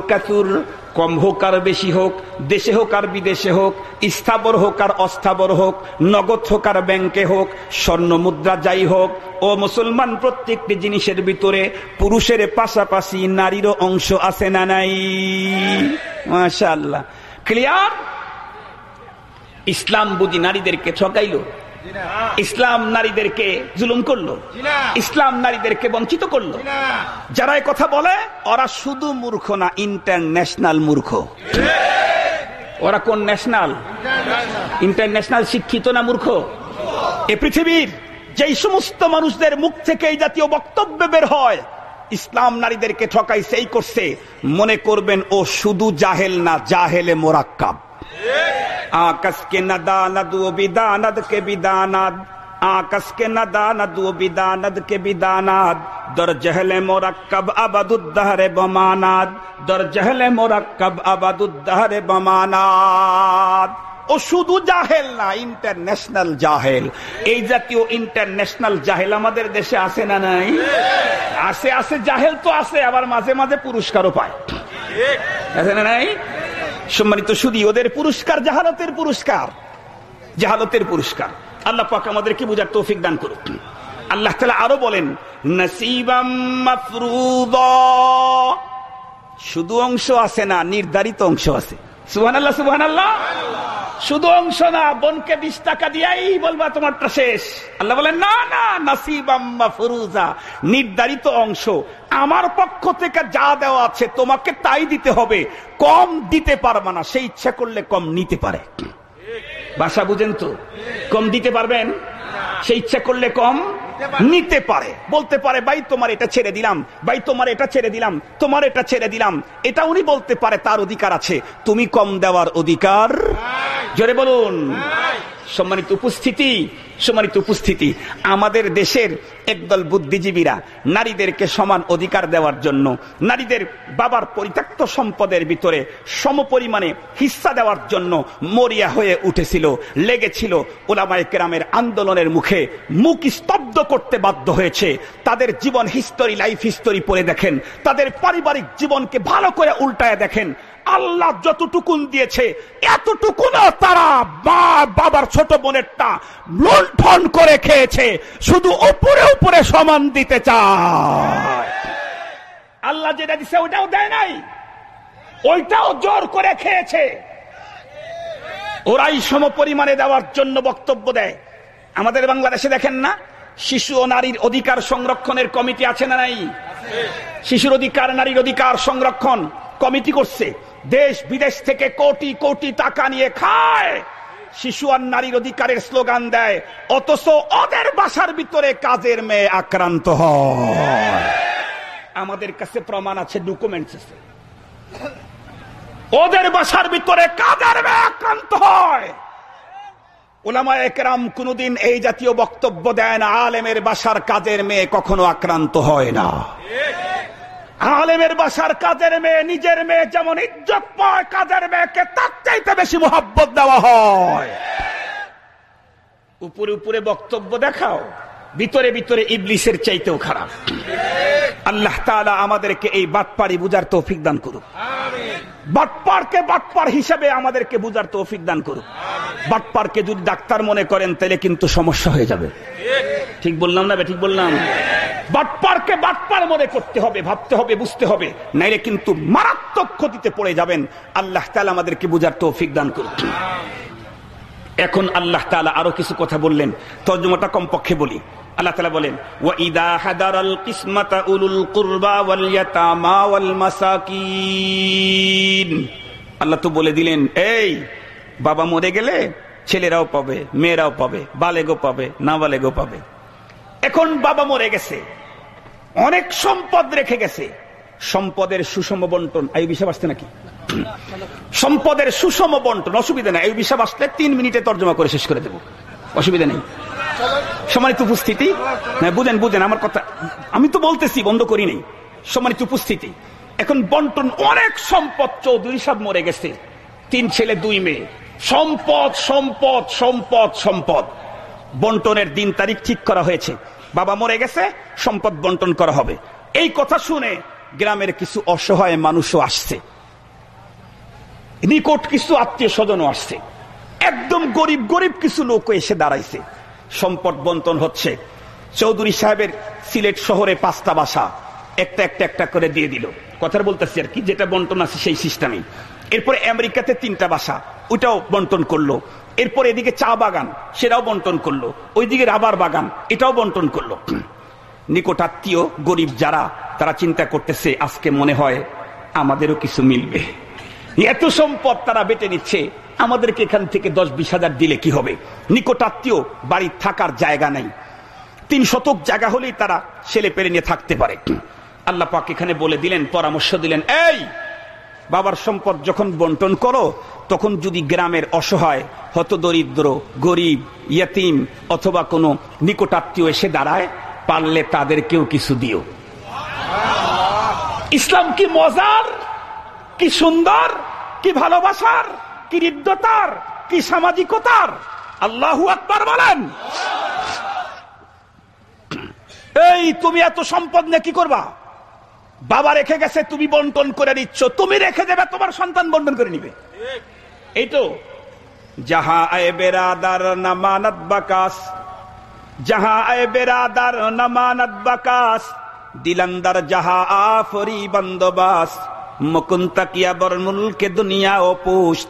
কম হোক আর বেশি হোক, দেশে হোক আর বিদেশে হোক, স্থাবর হোক আর অস্থাবর হোক, নগদ হোক আর ব্যাংকে হোক, স্বর্ণ মুদ্রা যাই হোক, ও মুসলমান, প্রত্যেকটি জিনিসের ভিতরে পুরুষের পাশাপাশি নারীরও অংশ আছে না নাই? মাশাআল্লাহ। ক্লিয়ার? ইসলাম বুঝি নারীদেরকে ঠকাইলো। ইসলাম নারীদেরকে জুলুম করল। ইসলাম নারীদেরকে বঞ্চিত করল। যারা কথা বলে, ওরা শুধু মূর্খ না ইন্টারন্যাশনাল মূর্খ। ওরা কোন ন্যাশনাল ইন্টারন্যাশনাল শিক্ষিত না মূর্খ? এ পৃথিবীর যেই সমস্ত মানুষদের মুখ থেকে এই জাতীয় বক্তব্য বের হয়, ইসলাম নারীদেরকে ঠকাই সেই করছে। মনে করবেন, ও শুধু জাহেল না, জাহেলে মোরাক্কাব। آکس کے نداند و بداند کے بداند آکس کے نداند و بداند کے بداند در جہل مرکب ابد الدہر بماناد در جہل مرکب ابد الدہر بماناد ও শুধু জাহেল না ইন্টারন্যাশনাল জাহেল এই জাতীয় ইন্টারন্যাশনাল জাহেল আমাদের দেশে আছে না নাই আছে আছে জাহেল তো আছে আবার মাঝে মাঝে পুরস্কারও পায় আছে না নাই সম্মানিত শুধু ওদের পুরস্কার জাহালতের পুরস্কার। জাহালতের পুরস্কার। আল্লাহ পাক আমাদেরকে বুঝার তৌফিক দান করুক। আল্লাহ তালা আরও বলেন শুধু অংশ আছে না, নির্ধারিত অংশ আছে। সুহান আল্লাহ সুহান আল্লাহ শুধু অংশ না, বোনকে বিশ টাকা দিয়াই বলবা তোমারটা শেষ। আল্লাহ বলেন, না না নাসিবাম্মা ফুরুজা, নির্ধারিত অংশ। আমার পক্ষ থেকে যা দেওয়া আছে তোমাকে তাই দিতে হবে। কম দিতে পারবা না, সেই ইচ্ছা করলে কম নিতে পারে। বাসা বুঝেন তো? কম দিতে পারবেন? সেই ইচ্ছা করলে কম? নিতে পারে। বলতে পারে ভাই তোমার এটা ছেড়ে দিলাম। ভাই তোমার এটা ছেড়ে দিলাম। তোমার এটা ছেড়ে দিলাম। এটা উনি বলতে পারে তার অধিকার আছে। তুমি কম দেওয়ার অধিকার। জোরে বলুন। সম্মানিত উপস্থিতি সম্মানিত উপস্থিতি, আমাদের দেশের একদল বুদ্ধিজীবীরা নারীদেরকে সমান অধিকার দেওয়ার জন্য, নারীদের বাবার পরিত্যক্ত সম্পদের ভিতরে সমপরিমাণে হিস্সা দেওয়ার জন্য মরিয়া হয়ে উঠেছিল, লেগেছিল ওলামায় কেরামের আন্দোলনের মুখে, মুখ স্তব্ধ করতে বাধ্য হয়েছে। তাদের জীবন হিস্টোরি লাইফ হিস্টোরি পড়ে দেখেন, তাদের পারিবারিক জীবনকে ভালো করে উল্টায় দেখেন আল্লাহ যতটুকুন দিয়েছে এতটুকুনও তারা মা বাবার ছোট বোনেরটা লুণ্ঠন করে খেয়েছে, শুধু উপরে উপরে সমান দিতে চায়। আল্লাহ যেটা দিছে ওটাও দেয় নাই, ওইটাও জোর করে খেয়েছে। ওরাই সম পরিমাণে দেওয়ার জন্য বক্তব্য দেয়। আমাদের বাংলাদেশে দেখেন না, শিশু ও নারীর অধিকার সংরক্ষণের কমিটি আছে না নাই? শিশুর অধিকার, নারীর অধিকার সংরক্ষণ কমিটি করছে। দেশ বিদেশ থেকে কোটি কোটি টাকা নিয়ে খায়। শিশু আর নারীর অধিকারের স্লোগান দেয়, অথচ ওদের বাসার ভিতরে কাজের মেয়ে আক্রান্ত হয়। আমাদের কাছে প্রমাণ আছে ডকুমেন্টস আছে। ওদের বাসার ভিতরে কাজের মেয়ে আক্রান্ত হয়। ওলামা একরাম কোনদিন এই জাতীয় বক্তব্য দেয় না, আলেমের বাসার কাজের মেয়ে কখনো আক্রান্ত হয় না। আলেমের বাসার কাজের মেয়ে, নিজের মেয়ে যেমন ইজ্জত পায়, কাজের মেয়েকে তার চাইতে বেশি মোহাব্বত দেওয়া হয়। উপরে উপরে বক্তব্য দেখাও, ভিতরে ভিতরে ইবলিসের চাইতেও খারাপ। আল্লাহ তালা আমাদেরকে এই বাতপাড়ি বুঝার তৌফিক দান করুক। বাটপারকে বাটপার হিসেবে আমাদেরকে বুঝার তৌফিক দান করুক বাটপারকে যদি ডাক্তার মনে করেন, তাহলে কিন্তু সমস্যা হয়ে যাবে। ঠিক বললাম না ঠিক বললাম? বাটপারকে বাটপার মনে করতে হবে, ভাবতে হবে, বুঝতে হবে। নাইলে কিন্তু মারাত্মক ক্ষতিতে পড়ে যাবেন। আল্লাহ তালা আমাদেরকে বুঝার তৌফিক দান করুন। এখন আল্লাহ তালা আরও কিছু কথা বললেন। তর্জমাটা কমপক্ষে বলি। আল্লাহ বলেন ওয়াইদা হাদারাল কিসমাতা উলুল কুরবা ওয়াল ইয়াতামা ওয়াল মাসাকিন। আল্লাহ তো বলে দিলেন, এই, বাবা মরে গেলে ছেলেরাও পাবে, মেয়েরাও পাবে বালেগো পাবে না বালেগো পাবে। এখন বাবা মরে গেছে, অনেক সম্পদ রেখে গেছে। সম্পদের সুষম বন্টন এই বিষয় আসতে নাকি? সম্পদের সুষম বন্টন, অসুবিধা নেই এই বিষয় আসলে তিন মিনিটে তর্জমা করে শেষ করে দেব। অসুবিধা নেই। সম্মানিত উপস্থিতি। হ্যাঁ বুঝেন বুঝেন, আমার কথা আমি তো বলতেছি, বন্ধ করি নেই। সম্মানিত উপস্থিতি। এখন বন্টন অনেক সম্পদ, চৌধুরী সাহেব মরে গেছে। তিন ছেলে, দুই মেয়ে। সম্পদ সম্পদ সম্পদ সম্পদ। বন্টনের দিন তারিখ ঠিক করা হয়েছে। বাবা মরে গেছে, সম্পদ বন্টন করা হবে। এই কথা শুনে গ্রামের কিছু অসহায় মানুষও আসছে। নিকট কিছু আত্মীয় স্বজনও আসছে। একদম গরিব গরিব কিছু লোক এসে দাঁড়াইছে। সম্পদ বন্টন হচ্ছে। চৌধুরী সাহেবের সিলেট শহরে পাঁচটা বাসা, একটা একটা একটা করে দিয়ে দিল। কথার বলতেছি আর কি, যেটা বন্টন আছে সেই সিস্টেমে। এরপরে আমেরিকাতে তিনটা বাসা, ওইটাও বন্টন করল। এরপর এদিকে চা বাগান, সেটাও বন্টন করল। ওইদিকে রাবার বাগান, এটাও বন্টন করল। নিকটাত্মীয় গরিব যারা, তারা চিন্তা করতেছে, আজকে মনে হয় আমাদেরও কিছু মিলবে। এত সম্পদ তারা বেটে নিচ্ছে আমাদেরকে এখান থেকে দশ বিশ হাজার দিলে কি হবে? নিকটাত্মীয় বাড়ির থাকার জায়গা নাই। তিন শতক জায়গা হলেই তারা ছেলে পেরে নিয়ে থাকতে পারে। আল্লাহ পাক এখানে বলে দিলেন, পরামর্শ দিলেন, এই, বাবার সম্পদ যখন বন্টন করো, তখন যদি গ্রামের অসহায় হত দরিদ্র গরিব, ইয়তিম অথবা কোনো নিকটাত্মীয় এসে দাঁড়ায়, পারলে তাদেরকেও কিছু দিও। ইসলাম কি মজার? কি সুন্দর? কি ভালোবাসার? কি হৃদ্যতার কি সামাজিকতার? আল্লাহু আকবার বলেন। এই, তুমি এত সম্পদ নিয়ে কি করবা? বাবা রেখে গেছে, তুমি বন্টন করে দিচ্ছ তুমি রেখে দেবে, তোমার সন্তান বন্টন করে নিবে। এই তো, যাহা আয় বেরাদার নামানত বাকাস যাহা আয় বেরাদার নামানত বাকাস দিলান্দার যাহা আফরি বন্দোবাস মুকুন তাকিয়া বরমুল কে দুনিয়া ও পোস্ট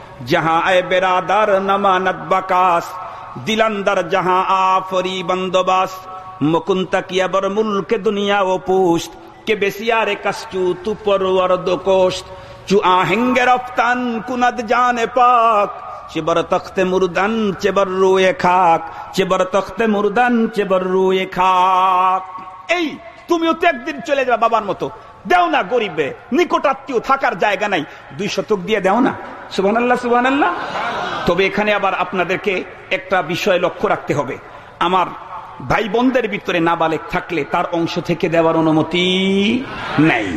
বাকাস দিলান্দার যাহা আফরি বন্দোবাস মুকুন্তা কিয়া বর মুলকে দুনিয়া ও পুষ্ট কে বেসিয়ারে কাস্টু তু পরওয়ার দো কোষ্ট চু আহেঙ্গে রফতান কুনাদ জানে পাক চেবর তখতে মুরদান চেবর রুয়ে খাক চেবর তখতে মুরদান চেবর রুয়ে খাক এই তুমিও তো একদিন চলে যাবে বাবার মতো। দেও না গরিবে, নিকটাত্মীয় থাকার জায়গা নাই। দুই শতক দিয়ে দেও না। সুবান আল্লাহ সুবান আল্লাহ তবে এখানে আবার আপনাদেরকে একটা বিষয় লক্ষ্য রাখতে হবে। আমার ভাই বোনদের ভিতরে নাবালেক থাকলে তার অংশ থেকে দেওয়ার অনুমতি নেই।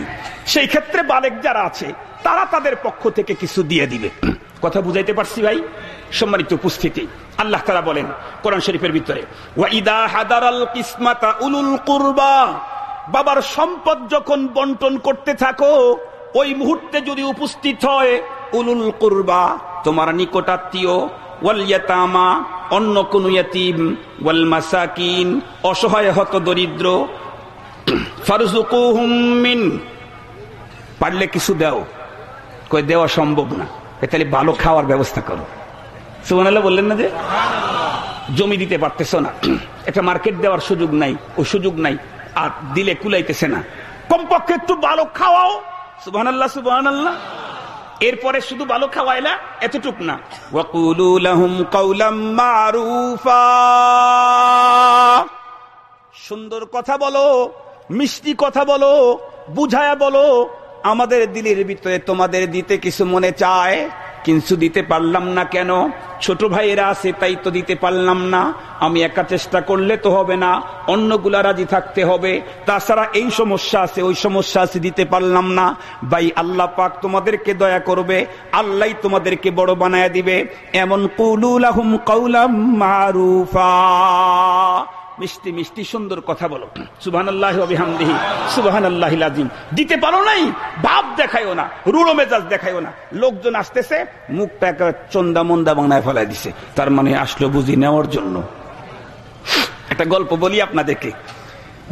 সেই ক্ষেত্রে বালেক যারা আছে, তারা তাদের পক্ষ থেকে কিছু দিয়ে দিবে। কথা বুঝাইতে পারছি ভাই? সম্মানিত উপস্থিতি। আল্লাহ তারা বলেন কোরআন শরীফের ভিতরে ওয়াইদা হাদারাল কিসমাতা উলুল কুরবা। বাবার সম্পদ যখন বন্টন করতে থাকো, ওই মুহূর্তে যদি উপস্থিত হয়, উলুল কুরবা, তোমার নিকটাত্মীয় ওয়ালিয়াতামা অন্য কোন ইয়াতিম, ওয়াল মাসাকিন, অসহায় হত দরিদ্র ফারজুকুহুম মিন, পারলে কিছু দাও। কই, দেওয়া সম্ভব না। তাহলে ভালো খাওয়ার ব্যবস্থা করো। সুবহানাল্লাহ বললেন না যে? জমি দিতে পারতেছ না। একটা মার্কেট দেওয়ার সুযোগ নাই ও সুযোগ নাই। আর দিলে কুলাইতেছে না। কমপক্ষে একটু ভালো খাওয়াও। সুবহান আল্লাহ সুবহান আল্লাহ এরপরে শুধু ভালো খাওয়াইলা এতটুক না। সুন্দর কথা বলো, মিষ্টি কথা বলো, বুঝায়া বলো, আমাদের দিলের ভিতরে তোমাদের দিতে কিছু মনে চায়? কিন্তু দিতে পারলাম না কেন? ছোট ভাইয়েরা আছে, তাই তো দিতে পারলাম না। আমি একা চেষ্টা করলে তো হবে না, অন্যগুলা রাজি থাকতে হবে। তাছাড়া এই সমস্যা আছে, ওই সমস্যা আছে, দিতে পারলাম না। ভাই, আল্লাহ পাক তোমাদেরকে দয়া করবে, আল্লাহ তোমাদেরকে বড় বানায় দিবে। এমন কুলুল আহুম কৌলাম মারুফা। মিষ্টি মিষ্টি, সুন্দর কথা বলো। সুবাহান আল্লাহ সুবাহান আল্লাহ আজিম দিতে পারো নাই? ভাব দেখাইও না রুড়ো মেজাজ দেখাইও না। লোকজন আসতেছে, মুখটা একটা চন্দা মন্দা বাংলায় দিছে। তার মানে আসলো বুঝি নেওয়ার জন্য। একটা গল্প বলি আপনাদেরকে।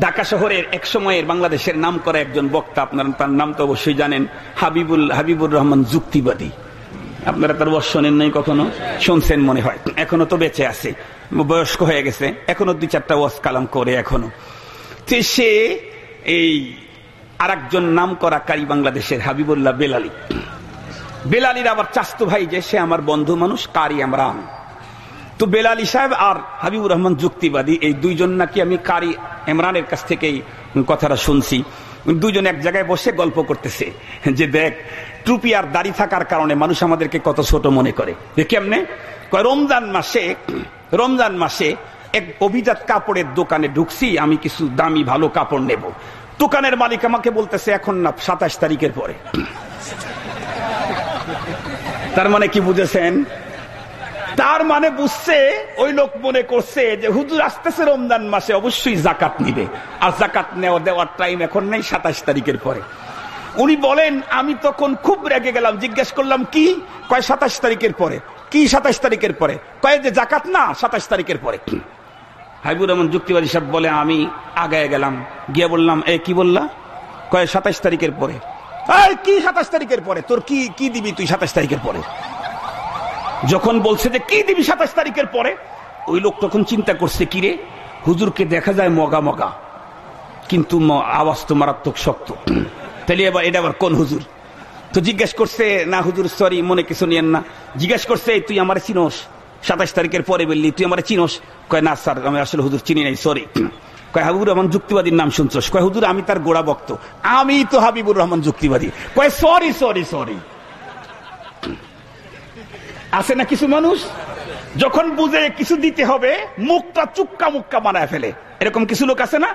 ঢাকা শহরের এক সময়ের বাংলাদেশের নাম করা একজন বক্তা, আপনারা তার নাম তো অবশ্যই জানেন, হাবিবুল, হাবিবুর রহমান যুক্তিবাদী। আপনারা তার বয়স শোনেন নাই কখনো? শুনছেন মনে হয়। এখনও তো বেঁচে আছে। বয়স্ক হয়ে গেছে। এখনও দুই চারটা ওয়াজ কালাম করে এখনও। তো সে এই আর একজন নাম করা কারি বাংলাদেশের হাবিবুল্লাহ বেলালি। বেলালির আবার চাস্তু ভাই যে, সে আমার বন্ধু মানুষ, কারি আমরান। তো বেলালি সাহেব আর হাবিবুর রহমান যুক্তিবাদী, এই দুইজন নাকি আমি কারি ইমরানের কাছ থেকেই কথাটা শুনছি। দুজন এক জায়গায় বসে গল্প করতেছে যে, দেখ, টুপি আর দাড়ি থাকার কারণে মানুষ আমাদেরকে কত ছোট মনে করে। কেমনে? রমজান মাসে রমজান মাসে এক অভিজাত কাপড়ের দোকানে ঢুকছি, আমি কিছু দামি ভালো কাপড় নেব। দোকানের মালিক আমাকে বলতেছে, এখন না, সাতাশ তারিখের পরে। তার মানে কি বুঝেছেন? তার মানে বুঝছে, ওই লোক মনে করছে যে, হুজুর, আসতেছে রমজান মাসে, অবশ্যই জাকাত নিবে। আর জাকাত নেওয়া দেওয়ার টাইম এখন নেই সাতাশ তারিখের পরে। উনি বলেন, আমি তখন খুব রেগে গেলাম। জিজ্ঞেস করলাম, কি? কয় সাতাশ তারিখের পরে? কি সাতাশ তারিখের পরে? কয় যে জাকাত? না, সাতাশ তারিখের পরে। হাইবুর রহমান যুক্তিবাদী সাহেব বলে, আমি আগায় গেলাম। গিয়ে বললাম, এ কি বললা? কয়, সাতাশ তারিখের পরে। কি সাতাশ তারিখের পরে? তোর কি কি দিবি তুই সাতাশ তারিখের পরে? যখন বলছে যে, কি দিবি সাতাশ তারিখের পরে? ওই লোক তখন চিন্তা করছে কিরে হুজুরকে দেখা যায় মগা মগা। কিন্তু আওয়াজ তো মারাত্মক শক্ত। তাহলে এবার, এটা আবার কোন হুজুর? তো জিজ্ঞেস করছে, না হুজুর সরি মনে কিছু নিয়েন না। জিজ্ঞেস করছে, তুই আমার চিনোস? সাতাশ তারিখের পরে বললি, তুই আমার চিনোস? কয়, না স্যার, আমি আসলে হুজুর চিনি নাই সরি কয়, হাবিবুর রহমান যুক্তিবাদীর নাম শুনছস? কয়, হুজুর, আমি তার গোড়া বক্ত আমি তো হাবিবুর রহমান যুক্তিবাদী। কয় সরি সরি সরি আছে না কিছু মানুষ? যখন বুঝে কিছু দিতে হবে, মুখটা চুক্কা মুক্কা বানায় ফেলে। এরকম কিছু লোক আছে না?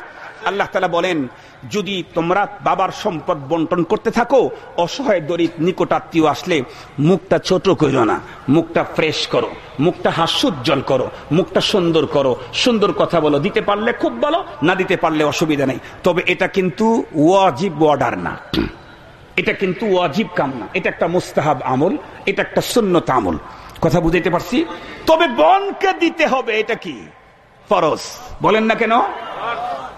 আল্লাহ তালা বলেন, যদি তোমরা বাবার সম্পদ বন্টন করতে থাকো, অসহায় দরিদ নিকটাত্মীয় আসলে মুখটা ছোট করো না, মুখটা ফ্রেশ করো, মুখটা হাস্যোজ্জ্বল করো, মুখটা সুন্দর করো, সুন্দর কথা বলো, দিতে পারলে খুব ভালো, না দিতে পারলে অসুবিধা নেই। তবে এটা কিন্তু ওয়াজিব অর্ডার না। এটা কিন্তু ওয়াজিব কাম না। এটা একটা মুস্তাহাব আমল, এটা একটা সুন্নত আমল। কথা বুঝাইতে পারছি? তবে বনকে দিতে হবে, এটা কি? ফরজ। বলেন না কেন?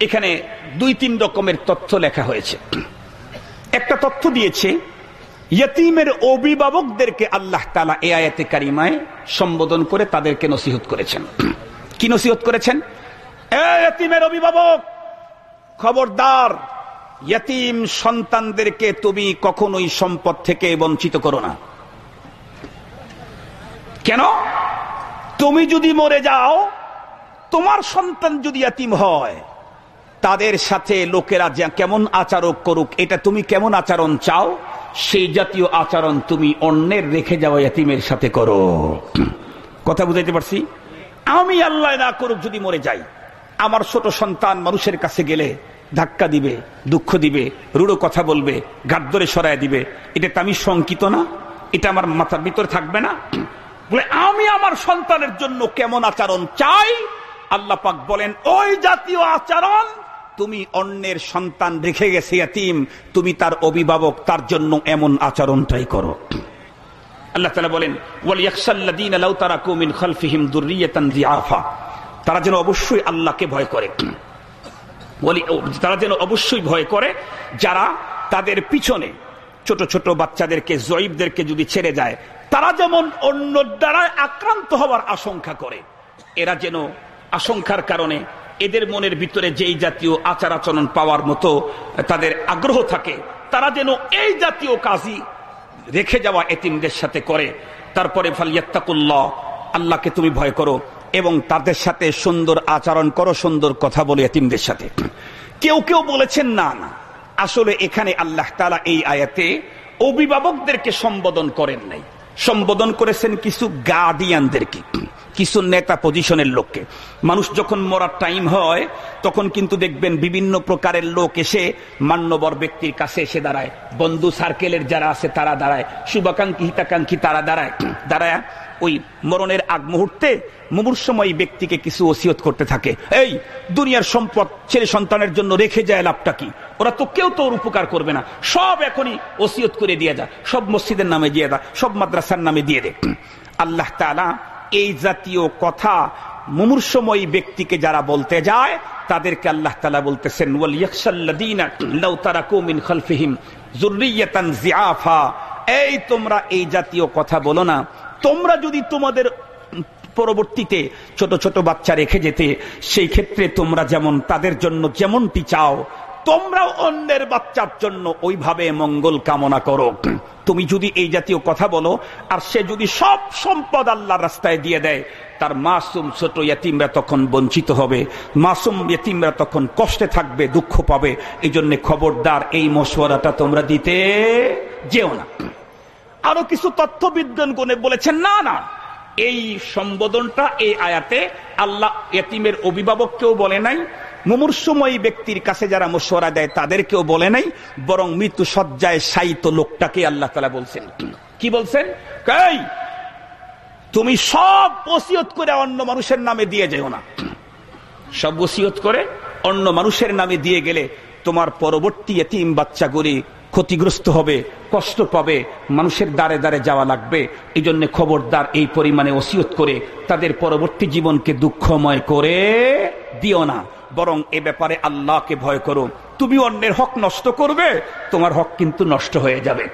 এখানে দুই তিন রকমের তথ্য লেখা হয়েছে। একটা তথ্য দিয়েছে, ইয়তিমের অভিভাবকদেরকে আল্লাহ তালা এ আয়াতে কারিমায় সম্বোধন করে তাদেরকে নসিহত করেছেন। কি নসিহত করেছেন? এতিমের অভিভাবক, খবরদার, ইয়তিম সন্তানদেরকে তুমি কখনোই সম্পদ থেকে বঞ্চিত করো না। কেন? তুমি যদি মরে যাও, তোমার সন্তান যদি এতিম হয় তাদের সাথে লোকেরা যা কেমন আচরণ করুক, এটা তুমি কেমন আচরণ চাও? সেই জাতীয় আচরণ তুমি অন্যের রেখে যাওয়া এতিমের সাথে করো। কথা বুঝাইতে পারছি? আমি আল্লাহ না করুক যদি মরে যাই, আমার ছোট সন্তান মানুষের কাছে গেলে ধাক্কা দিবে, দুঃখ দিবে রুড়ো কথা বলবে গাদ ধরে সরাই দিবে। এটা তো আমি শঙ্কিত না, এটা আমার মাথার ভিতরে থাকবে না। বলে, আমি আমার সন্তানের জন্য কেমন আচরণ চাই? আল্লাহ পাক বলেন, ওই জাতীয় আচরণ তুমি অন্যের সন্তান রেখে গেছে এতিম তুমি তার অভিভাবক, তার জন্য এমন আচরণটাই করো। আল্লাহ তালা বলেন তারা যেন অবশ্যই আল্লাহকে ভয় করে। তারা যেন অবশ্যই ভয় করে যারা তাদের পিছনে ছোট ছোট বাচ্চাদেরকে, জয়ীবদেরকে যদি ছেড়ে যায়, তারা যেমন অন্য দ্বারা আক্রান্ত হওয়ার আশঙ্কা করে, এরা যেন আশঙ্কার কারণে এদের মনের ভিতরে যেই জাতীয় আচার আচরণ পাওয়ার মতো তাদের আগ্রহ থাকে, তারা যেন এই জাতীয় কাজই রেখে যাওয়া এতিমদের সাথে করে। তারপরে ফালিয়াত্তাকুল্লাহ, আল্লাহকে তুমি ভয় করো এবং তাদের সাথে সুন্দর আচরণ করো, সুন্দর কথা বলে এতিমদের সাথে। কেউ কেউ বলেছেন, না না, আসলে এখানে আল্লাহ তালা এই আয়াতে অভিভাবকদেরকে সম্বোধন করেন নাই। সম্বোধন করেছেন কিছু গার্ডিয়ানদেরকে। কিছু নেতা পজিশনের লোককে। মানুষ যখন মরার টাইম হয়, তখন কিন্তু দেখবেন বিভিন্ন প্রকারের লোক এসে মান্যবর ব্যক্তির কাছে এসে দাঁড়ায়। বন্ধু সার্কেলের যারা আছে, তারা দাঁড়ায়। শুভাকাঙ্ক্ষী, হিতাকাঙ্ক্ষী, তারা দাঁড়ায়। দাঁড়ায় ওই মরণের আগ মুহূর্তে মুমূর্ষময় ব্যক্তিকে কিছু ওসিয়ত করতে থাকে। এই, দুনিয়ার সম্পদ ছেলে সন্তানের জন্য রেখে যায়, লাভটা কি? ওরা তো কেউ তো ওর উপকার করবে না। সব এখনই ওসিয়ত করে দিয়ে যা। সব মসজিদের নামে দিয়ে দা। সব মাদ্রাসার নামে দিয়ে দে। আল্লাহ তালা এই জাতীয় কথা মুমূর্ষময়ী ব্যক্তিকে যারা বলতে যায়, তাদেরকে আল্লাহ তালা বলতেছেন এই তোমরা এই জাতীয় কথা বলো না। তোমরা যদি তোমাদের পরবর্তীতে ছোট ছোট বাচ্চা রেখে যেতে, সেই ক্ষেত্রে তোমরা যেমন তাদের জন্য যেমনটি চাও তোমরাও অন্যের বাচ্চার জন্য ওইভাবে মঙ্গল কামনা করো। তুমি যদি এই জাতীয় কথা বলো, আর সে যদি সব সম্পদ আল্লাহর রাস্তায় দিয়ে দেয়, তার মাসুম ছোট ইয়াতিমরা তখন বঞ্চিত হবে। মাসুম ইয়াতিমরা তখন কষ্টে থাকবে, দুঃখ পাবে। এই জন্য খবরদার এই মশওয়ারাটা তোমরা দিতে যেও না। আরও কিছু তথ্য বিজ্ঞান গুণে বলেছেন, না না, এই সম্বোধনটা এই আয়াতে আল্লাহ এতিমের অভিভাবককেও বলে নাই মুমূর্ষময়ী ব্যক্তির কাছে যারা মশোরা দেয়, তাদেরকেও বলে নাই, বরং মৃত্যু সজ্জায় সাইত লোকটাকে আল্লাহ তালা বলছেন। কি বলছেন? কাই? তুমি সব ওসিয়ত করে অন্য মানুষের নামে দিয়ে যেও না। সব ওসিয়ত করে অন্য মানুষের নামে দিয়ে গেলে তোমার পরবর্তী এতিম বাচ্চাগুলি ক্ষতিগ্রস্ত হবে, কষ্ট পাবে, মানুষের দ্বারে দ্বারে যাওয়া লাগবে। এই জন্য খবরদার এই পরিমাণে ওসিয়ত করে তাদের পরবর্তী জীবনকে দুঃখময় করে দিও না। বরং এ ব্যাপারে আল্লাহকে ভয় করো। তুমি অন্যের হক নষ্ট করবে, তোমার হক কিন্তু নষ্ট হয়ে যাবে।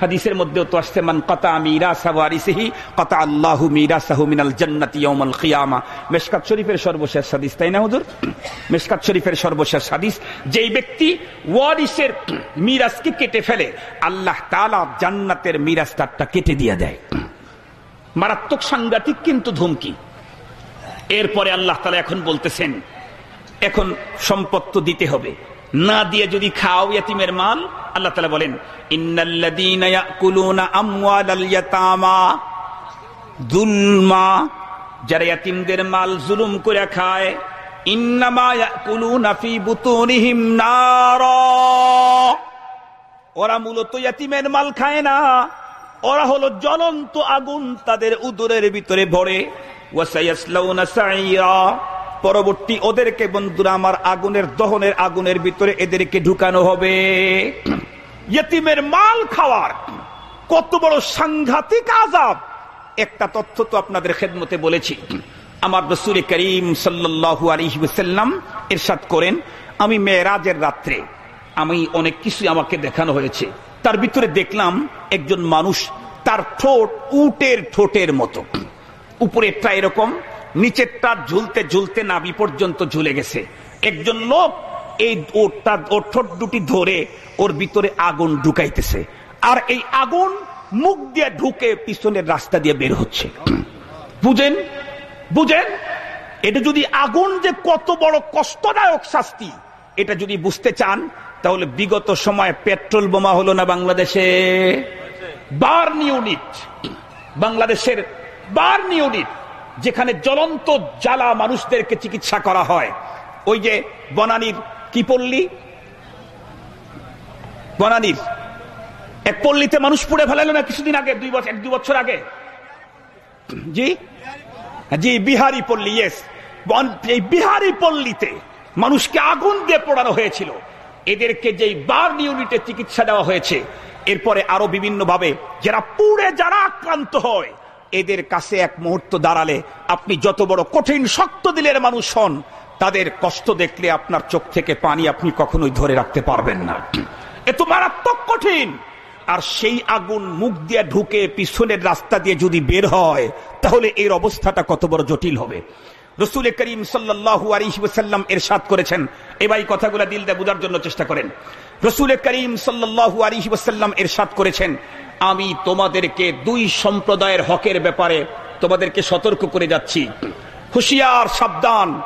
হাদিসের মধ্যেও তো আসছে, মান কাতা মিরাসা ওয়ারিসিহি কাতা আল্লাহু মিরাসাহু মিনাল জান্নাতি ইয়াউমাল কিয়ামা মেশকাত শরীফের সর্বশেষ হাদিস, তাই না, হুজুর? মেশকাত শরীফের সর্বশেষ হাদিস, যেই ব্যক্তি ওয়ারিসের মিরাজকে কেটে ফেলে, আল্লাহ তাআলা জান্নাতের মিরাস তারটা কেটে দিয়ে দেয়। মারাত্মক সাংঘাতিক কিন্তু ধমকি। এরপরে আল্লাহ তালা এখন বলতেছেন এখন সম্পদ তো দিতে হবে। না দিয়ে যদি খাও ইয়াতিমের মাল, আল্লাহ তালা বলেন যারা ইয়াতিমদের মাল জুলুম করে খায় ওরা মূলত ইয়াতিমের মাল খায় না। ওরা হলো জ্বলন্ত আগুন তাদের উদরের ভিতরে ভরে। পরবর্তী ওদেরকে বন্ধুরা আমার আগুনের দহনের আগুনের ভিতরে এদেরকে ঢুকানো হবে। ইয়তিমের মাল খাওয়ার কত বড় সাংঘাতিক আজাব একটা তথ্য তো আপনাদের খেদমতে বলেছি। আমার রসুল করিম সাল্লাহু আলহিসাল্লাম এরশাদ করেন, আমি মেয়েরাজের রাত্রে আমি অনেক কিছু আমাকে দেখানো হয়েছে। তার ভিতরে দেখলাম একজন মানুষ তার ঠোঁট উটের ঠোঁটের মতো। উপরে উপরেরটা এরকম নিচেরটা ঝুলতে ঝুলতে নাবি পর্যন্ত ঝুলে গেছে। একজন লোক এই ঠোঁট দুটি ধরে ওর ভিতরে আগুন ঢুকাইতেছে। আর এই আগুন মুখ দিয়ে ঢুকে পিছনের রাস্তা দিয়ে বের হচ্ছে। বুঝেন? বুঝেন? এটা যদি আগুন যে কত বড় কষ্টদায়ক শাস্তি, এটা যদি বুঝতে চান, তাহলে বিগত সময় পেট্রোল বোমা হলো না বাংলাদেশে? বার্ন ইউনিট বাংলাদেশের বার্ন ইউনিট যেখানে জ্বলন্ত জ্বালা মানুষদেরকে চিকিৎসা করা হয়। ওই যে বনানীর কি পল্লী? বনানীর। এক পল্লীতে মানুষ পুড়ে ফেলালো না কিছুদিন আগে, দুই বছর, এক দুই বছর আগে? জি? জি, বিহারি পল্লী ইয়েস এই বিহারি পল্লীতে মানুষকে আগুন দিয়ে পোড়ানো হয়েছিল। এদেরকে যেই বার্ন ইউনিটে চিকিৎসা দেওয়া হয়েছে, এরপরে আরও বিভিন্ন ভাবে যারা পুড়ে, যারা আক্রান্ত হয় এদের কাছে এক মুহূর্ত দাঁড়ালে আপনি যত বড় কঠিন শক্ত দিলের মানুষ হন, তাদের কষ্ট দেখলে আপনার চোখ থেকে পানি আপনি কখনোই ধরে রাখতে পারবেন না। এত মারাত্মক কঠিন। আর সেই আগুন মুখ দিয়ে ঢুকে পিছনের রাস্তা দিয়ে যদি বের হয়, তাহলে এর অবস্থাটা কত বড় জটিল হবে। রসুল করিম সাল্লাহ আলিহাল্লাম এর সাত করেছেন। এবার কথাগুলো দিল দিয়ে বোঝার জন্য চেষ্টা করেন। রসুল করিম সাল্লাহ আলিহাল্লাম এর সাত করেছেন আমি তোমাদেরকে দুই সম্প্রদায়ের হকের ব্যাপারে তোমাদেরকে সতর্ক করে যাচ্ছি। হুশিয়ার, সাবধান।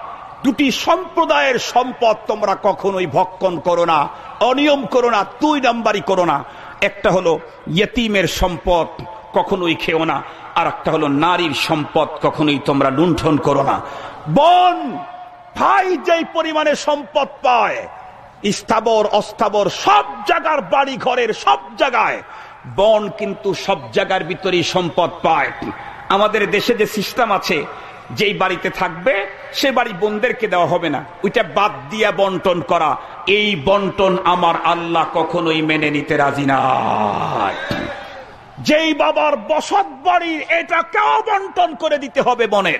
দুটি সম্প্রদায়ের সম্পদ তোমরা কখনোই ভক্ষণ করো না, অনিয়ম করো না, দুই নাম্বারই করো না। একটা হলো ইয়তিমের সম্পদ, কখনোই খেও না। আর একটা হলো নারীর সম্পদ, কখনোই তোমরা লুণ্ঠন করো না। বন, ভাই যেই পরিমাণে সম্পদ পায়, স্থাবর, অস্থাবর, সব জায়গার বাড়ি ঘরের সব জায়গায় বন কিন্তু সব জায়গার ভিতরেই সম্পদ পায়। আমাদের দেশে যে সিস্টেম আছে, যেই বাড়িতে থাকবে, সে বাড়ি বোনদেরকে দেওয়া হবে না। ওইটা বাদ দিয়া বন্টন করা। এই বন্টন আমার আল্লাহ কখনোই মেনে নিতে রাজি নাই। যেই বাবার বসত বাড়ির এটা কেউ বন্টন করে দিতে হবে বনের।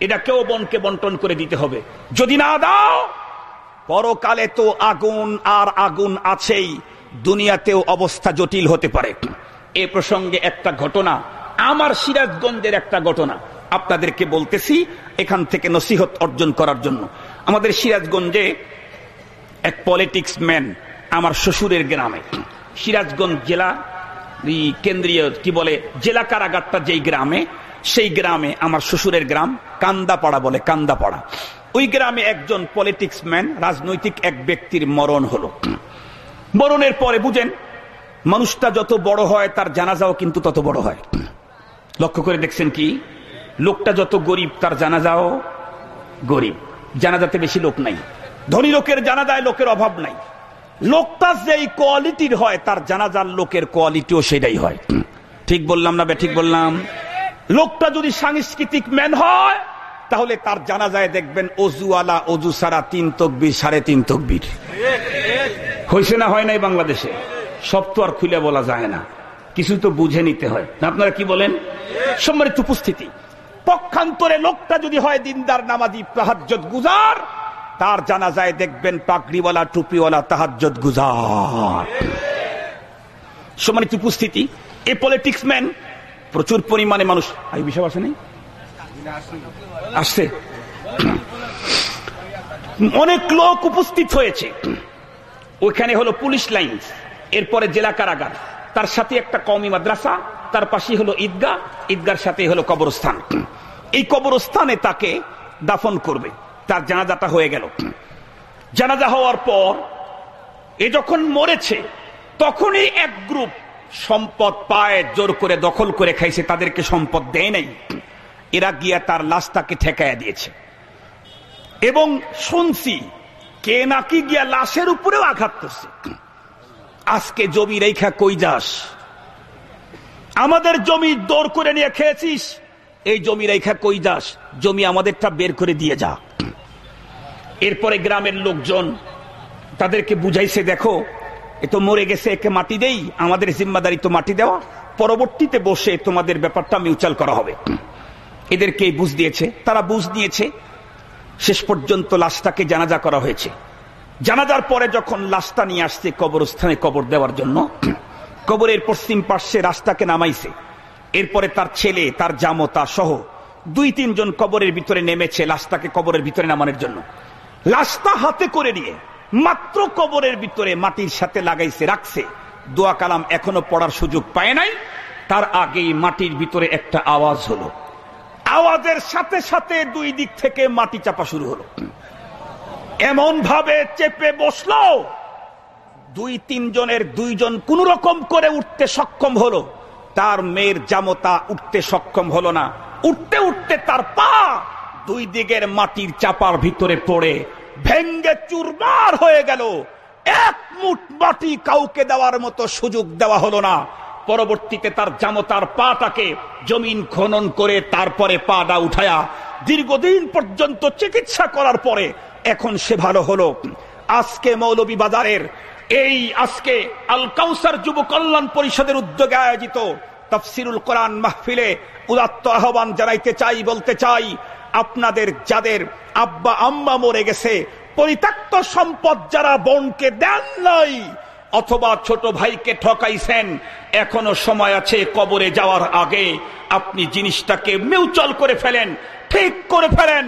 এটা কেউ বনকে বন্টন করে দিতে হবে। যদি না দাও, পরকালে তো আগুন আর আগুন আছেই। দুনিয়াতেও অবস্থা জটিল হতে পারে। এ প্রসঙ্গে একটা ঘটনা, আমার সিরাজগঞ্জের একটা ঘটনা আপনাদেরকে বলতেছি এখান থেকে নসিহত অর্জন করার জন্য। আমাদের সিরাজগঞ্জে এক পলিটিক্স ম্যান আমার শ্বশুরের গ্রামে, সিরাজগঞ্জ জেলা কেন্দ্রীয় কি বলে, জেলা কারাগারটা যেই গ্রামে, সেই গ্রামে আমার শ্বশুরের গ্রাম কান্দাপাড়া বলে, কান্দাপাড়া। ওই গ্রামে একজন পলিটিক্স ম্যান রাজনৈতিক এক ব্যক্তির মরণ হলো। মরণের পরে বুঝেন, মানুষটা যত বড় হয় তার জানাজাও কিন্তু তত বড় হয়। লক্ষ্য করে দেখছেন কি? লোকটা যত গরিব তার জানাজাও গরিব। জানাজাতে বেশি লোক নাই। ধনী লোকের জানাজায় লোকের অভাব নাই। লোকটা যেই কোয়ালিটির হয় তার জানাজার লোকের কোয়ালিটিও সেটাই হয়। ঠিক বললাম না বে, ঠিক বললাম? লোকটা যদি সাংস্কৃতিক ম্যান হয় তাহলে তার জানা যায় দেখবেন অজুওয়ালা, অজু সারা তিন তকবির, সাড়ে তিন তকবির। হয়েছে না হয় নাই বাংলাদেশে? সব তো আর খুলে বলা যায় না। কিছু তো বুঝে নিতে হয়। আপনারা কি বলেন? সম্মানিত উপস্থিতি, পক্ষান্তরে লোকটা যদি হয় দিনদার, নামাজি তাহাজ্জত গুজার, তার জানা যায় দেখবেন পাগড়িওয়ালা, টুপিওয়ালা তাহাজ্জত গুজার। সম্মানিত উপস্থিতি, এ পলিটিক্স ম্যান প্রচুর পরিমাণে মানুষ এই বিষয় আসে নেই? আসছে। অনেক লোক উপস্থিত হয়েছে। ওইখানে হলো পুলিশ লাইন এরপরে জেলা কারাগার, তার সাথে একটা কমি মাদ্রাসা, তার পাশে হলো ঈদগাহ ঈদগার সাথে হলো কবরস্থান। এই কবরস্থানে তাকে দাফন করবে, তার জানাজাটা হয়ে গেল। জানাজা হওয়ার পর, এ যখন মরেছে, তখনই এক গ্রুপ সম্পদ পায় জোর করে দখল করে খাইছে, তাদেরকে সম্পদ দেয় নাই। এরা গিয়া তার লাশটাকে ঠেকাইয়া দিয়েছে। এবং শুনছি কে নাকি গিয়া লাশের উপরেও আঘাত করছে। আজকে জমি রেখা কই যাস? আমাদের জমি দৌড় করে নিয়ে খেয়েছিস। এই জমি রেখা কই যাস? জমি আমাদেরটা বের করে দিয়ে যা। এরপরে গ্রামের লোকজন তাদেরকে বুঝাইছে, দেখো, এ তো মরে গেছে, একে মাটি দেই, আমাদের জিম্মাদারি তো মাটি দেওয়া। পরবর্তীতে বসে তোমাদের ব্যাপারটা মিউচাল করা হবে। এদেরকে বুঝ দিয়েছে? তারা বুঝ নিয়েছে শেষ পর্যন্ত লাশটাকে জানাজা করা হয়েছে। জানাজার পরে যখন লাশটা নিয়ে আসছে কবরস্থানে কবর দেওয়ার জন্য, কবরের পশ্চিম পার্শ্বে রাস্তাকে নামাইছে। এরপরে তার ছেলে, তার জামতা সহ দুই তিনজন কবরের ভিতরে নেমেছে লাশটাকে কবরের ভিতরে নামানোর জন্য। লাশটা হাতে করে নিয়ে মাত্র কবরের ভিতরে মাটির সাথে লাগাইছে, রাখছে। দোয়া কালাম এখনও পড়ার সুযোগ পায় নাই। তার আগেই মাটির ভিতরে একটা আওয়াজ হলো। আওয়াজের সাথে সাথে দুই দিক থেকে মাটি চাপা শুরু হলো। এমন ভাবে চেপে বসল, দুই তিনজনের দুইজন কোন রকম করে উঠতে সক্ষম হলো। তার মেয়ের জামতা উঠতে সক্ষম হলো না। উঠতে উঠতে তার পা দুই দিকের মাটির চাপার ভিতরে পড়ে, ভেঙ্গে চুরমার হয়ে গেল। এক মুঠ মাটি কাউকে দেওয়ার মতো সুযোগ দেওয়া হলো না। পরবর্তীতে তার জামতার পাটাকে জমিন খনন করে তারপরে পাটা উঠায়া দীর্ঘদিন পর্যন্ত চিকিৎসা করার পরে এখন সে ভালো হলো। আজকে মৌলবী বাজারের এই আজকে আল কাউসার যুব কল্যাণ পরিষদের উদ্যোগে আয়োজিত তফসিরুল কোরআন মাহফিলে উদাত্ত আহ্বান জানাইতে চাই, বলতে চাই, আপনাদের যাদের আব্বা আম্মা মরে গেছে, পরিত্যক্ত সম্পদ যারা বনকে দেন নাই অথবা ছোট ভাইকে ঠকাইছেন, এখনও সময় আছে কবরে যাওয়ার আগে আপনি জিনিসটাকে মিউচল করে ফেলেন, ঠিক করে ফেলেন।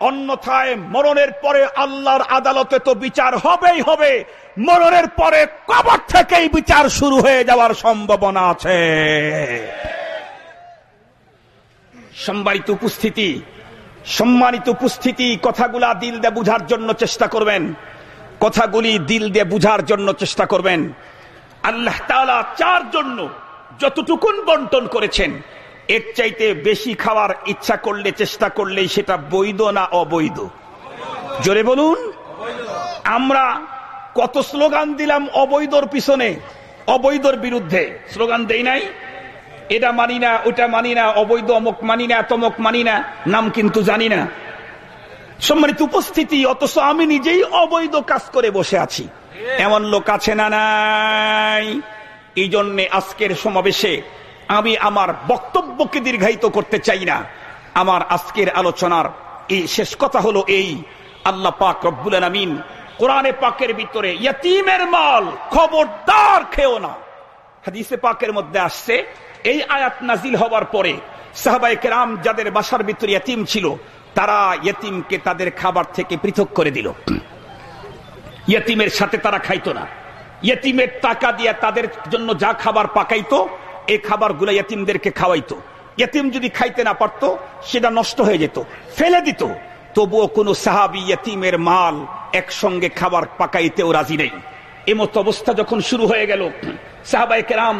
অন্যথায় মরণের পরে আল্লাহর আদালতে তো বিচার হবেই হবে। মরণের পরে কবর থেকেই বিচার শুরু হয়ে যাওয়ার সম্ভাবনা আছে। সম্মানিত উপস্থিতি সম্মানিত উপস্থিতি, কথাগুলা দিল দিয়ে বুঝার জন্য চেষ্টা করবেন। কথাগুলি দিল দিয়ে বুঝার জন্য চেষ্টা করবেন। আল্লাহ তালা চার জন্য যতটুকুন বন্টন করেছেন, এর চাইতে বেশি খাওয়ার ইচ্ছা করলে, চেষ্টা করলে সেটা বৈধ না অবৈধ? জোরে বলুন। আমরা কত স্লোগান দিলাম অবৈধর পিছনে, অবৈধর বিরুদ্ধে। স্লোগান দেই নাই। এটা মানি না, ওটা মানি না, অবৈধ অমুক মানি না, তমক মানি না, নাম কিন্তু জানি না। সম্মানিত উপস্থিতি, অথচ আমি নিজেই অবৈধ কাজ করে বসে আছি। এমন লোক আছে না নাই? এই জন্যে আজকের সমাবেশে আমি আমার বক্তব্যকে দীর্ঘায়িত করতে চাই না। আমার আজকের আলোচনার এই শেষ কথা হলো এই, আল্লাহ পাক রব্বুল আমিন কোরআনে পাকের ভিতরে ইয়তিমের মাল খবরদার খেও না। হাদিসে পাকের মধ্যে আসছে, এই আয়াত নাজিল হওয়ার পরে সাহাবাই কেরাম যাদের বাসার ভিতরে ইয়তিম ছিল তারা ইয়তিমকে তাদের খাবার থেকে পৃথক করে দিল। ইয়তিমের সাথে তারা খাইতো না। ইয়তিমের টাকা দিয়ে তাদের জন্য যা খাবার পাকাইতো এই খাবারগুলো ইয়তিমদেরকে খাওয়াইতো। ইয়তিম যদি খাইতে না পারত, সেটা নষ্ট হয়ে যেত, ফেলে দিত। তবুও কোনো সাহাবি ইয়তিমের মাল একসঙ্গে খাবার পাকাইতেও রাজি নেই। এমত অবস্থা যখন শুরু হয়ে গেল সাহাবাই কেরাম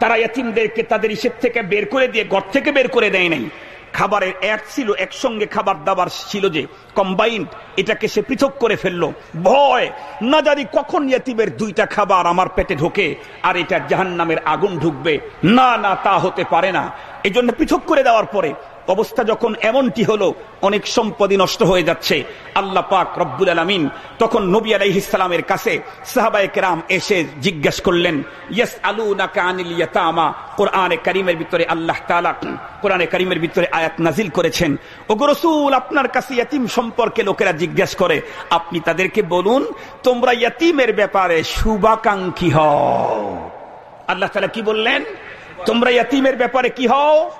তারা ইয়তিমদেরকে তাদের ইসের থেকে বের করে দিয়ে, ঘর থেকে বের করে দেয় নাই। খাবারের এক ছিল, একসঙ্গে খাবার দাবার ছিল যে কম্বাইন্ড এটাকে সে পৃথক করে ফেলল। ভয়! না জানি কখন ইয়াতিমের দুইটা খাবার আমার পেটে ঢোকে আর এটা জাহান নামের আগুন ঢুকবে। না না, তা হতে পারে না। এই জন্য পৃথক করে দেওয়ার পরে অবস্থা যখন এমনটি হলো, অনেক সম্পদই নষ্ট হয়ে যাচ্ছে। আল্লাহ পাক রব্বুল আলমিন তখন নবী আলাইহিসালামের কাছে সাহাবায়ে কেরাম এসে জিজ্ঞেস করলেন ইয়েস আলু নাকা আনিল ইয়াতামা? কোরআনে কারিমের ভিতরে আল্লাহ তাআলা কোরআনে কারিমের ভিতরে আয়াত নাজিল করেছেন। ওগো রাসূল, আপনার কাছে ইয়াতিম সম্পর্কে লোকেরা জিজ্ঞেস করে, আপনি তাদেরকে বলুন, তোমরা ইয়াতিমের ব্যাপারে শুভাকাঙ্ক্ষী হও। আল্লাহ তালা কি বললেন? তোমরা ইয়াতিমের ব্যাপারে কি হও?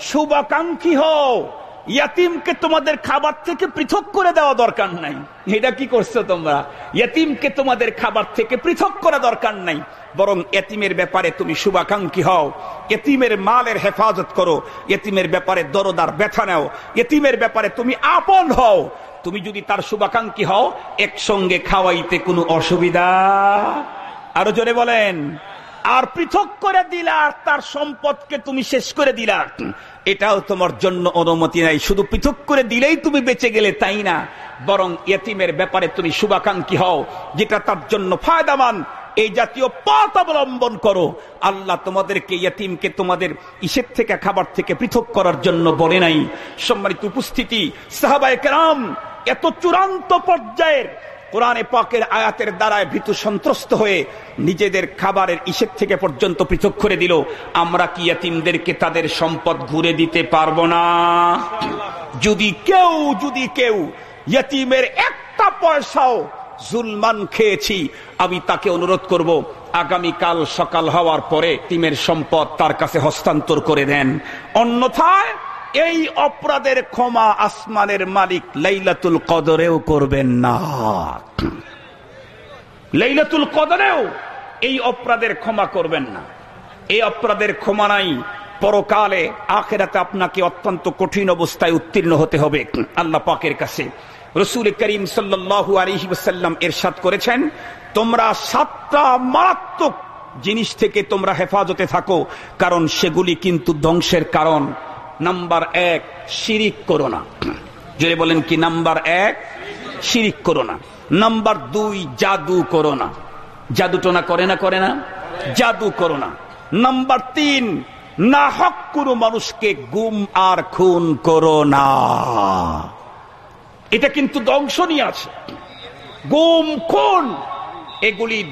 শুভাকাঙ্ক্ষী হও। ইয়াতিমকে তোমাদের খাবার থেকে পৃথক করে দেওয়া দরকার নাই। এটা কি করছ তোমরা? ইয়াতিমকে তোমাদের খাবার থেকে পৃথক করা দরকার নাই। বরং এতিমের ব্যাপারে তুমি শুভাকাঙ্ক্ষী হও। এতিমের মালের হেফাজত করো। এতিমের ব্যাপারে দরদার ব্যথা নাও। এতিমের ব্যাপারে তুমি আপন হও। তুমি যদি তার শুভাকাঙ্ক্ষী হও, একসঙ্গে খাওয়াইতে কোনো অসুবিধা? আরও জোরে বলেন। আর পৃথক করে দিলা আর তার সম্পদকে তুমি শেষ করে দিলা এটাও তোমার জন্য অনুমতি নাই। শুধু পৃথক করে দিলেই তুমি বেঁচে গেলে তাই না? বরং এতিমের ব্যাপারে তুমি শুভাকাঙ্ক্ষী হও, যেটা তার জন্য ফায়দামান এই জাতীয় পথ অবলম্বন করো। আল্লাহ তোমাদেরকে ইয়তিমকে তোমাদের ইসের থেকে, খাবার থেকে পৃথক করার জন্য বলে নাই। সম্মানিত উপস্থিতি, সাহাবায় কেরাম, এত চূড়ান্ত পর্যায়ের কোরআনে পাকের আয়াতের দ্বারায় ভীতু সন্ত্রস্ত হয়ে নিজেদের খাবারের ইসের থেকে পর্যন্ত পৃথক করে দিল। আমরা কি ইয়াতিমদেরকে তাদের সম্পদ ঘুরে দিতে পারব না? যদি কেউ যদি কেউ ইয়াতিমের একটা পয়সাও জুলমান খেয়েছি, আমি তাকে অনুরোধ করব, আগামীকাল সকাল হওয়ার পরে টিমের সম্পদ তার কাছে হস্তান্তর করে দেন। অন্যথায় এই অপরাধের ক্ষমা আসমানের মালিক লাইলাতুল কদরেও করবেন না। লাইলাতুল কদরেও এই অপরাধের ক্ষমা করবেন না। এই অপরাধের ক্ষমা নাই, পরকালে, আখেরাতে আপনাকে অত্যন্ত কঠিন অবস্থায় উত্তীর্ণ হতে হবে। আল্লাহ পাকের কাছে রসুল করিম সাল্লু আলহিবাসাল্লাম এরশাদ করেছেন, তোমরা সাতটা মারাত্মক জিনিস থেকে তোমরা হেফাজতে থাকো, কারণ সেগুলি কিন্তু ধ্বংসের কারণ। নাম্বার এক, শিরিক করো না। যদি বলেন কি? নাম্বার এক, শিরিক করো না। নাম্বার দুই, জাদু করো না। জাদু টোনা করে না করে না? জাদু করো না। নাম্বার তিন, না হক কোনো মানুষকে গুম আর খুন করো না। এটা কিন্তু নিয়ে আছে। গুম, খুন, এগুলি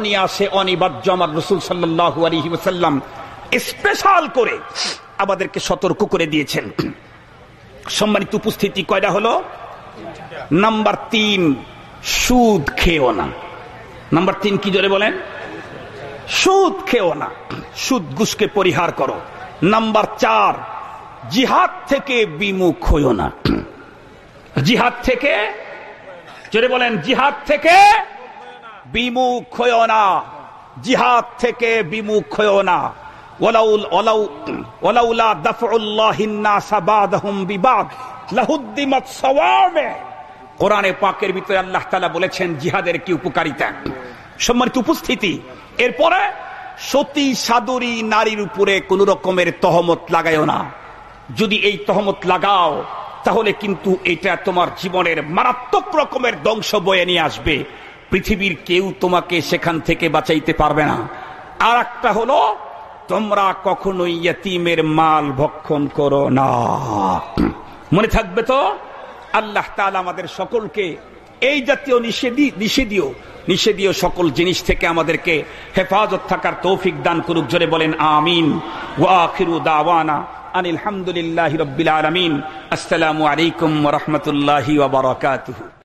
নিয়ে আসে অনিবার্য। আমার রসুল সাল্লাহ আলহি ওসাল্লাম স্পেশাল করে আমাদেরকে সতর্ক করে দিয়েছেন। সম্মানিত উপস্থিতি কয়টা হলো? নাম্বার তিন, সুদ খেও না। নাম্বার তিন কি জোরে বলেন? সুদ খেও না। সুদ ঘুষকে পরিহার করো। নাম্বার চার, জিহাদ থেকে বিমুখ হইও না। জিহাদ থেকে, জোরে বলেন, জিহাদ থেকে বিমুখ হইও না। জিহাদ থেকে বিমুখ হইও না। বলেছেন, জিহাদের কি উপকারিতা? সম্মানিত উপস্থিতি, এরপরে সতী নারীর উপরে কোন রকমের তহমত লাগাইও না। যদি এই তহমত লাগাও, তাহলে কিন্তু এটা তোমার জীবনের মারাত্মক রকমের ধ্বংস বয়ে নিয়ে আসবে। পৃথিবীর কেউ তোমাকে সেখান থেকে বাঁচাইতে পারবে না। আর একটা হলো তোমরা কখনোই ইয়তিমের মাল ভক্ষণ করো না। মনে থাকবে তো? আল্লাহ তাআলা আমাদের সকলকে এই জাতীয় নিষেধী নিষেধীয় নিষেধীয় সকল জিনিস থেকে আমাদেরকে হেফাজত থাকার তৌফিক দান করুক, জোরে বলেন আমিন। ওয়াখিরু দাওয়ানা আনিল হামদুলিল্লাহি রাব্বিল আলামিন। আসসালামু আলাইকুম রাহমাতুল্লাহি ওয়া বারাকাতুহু।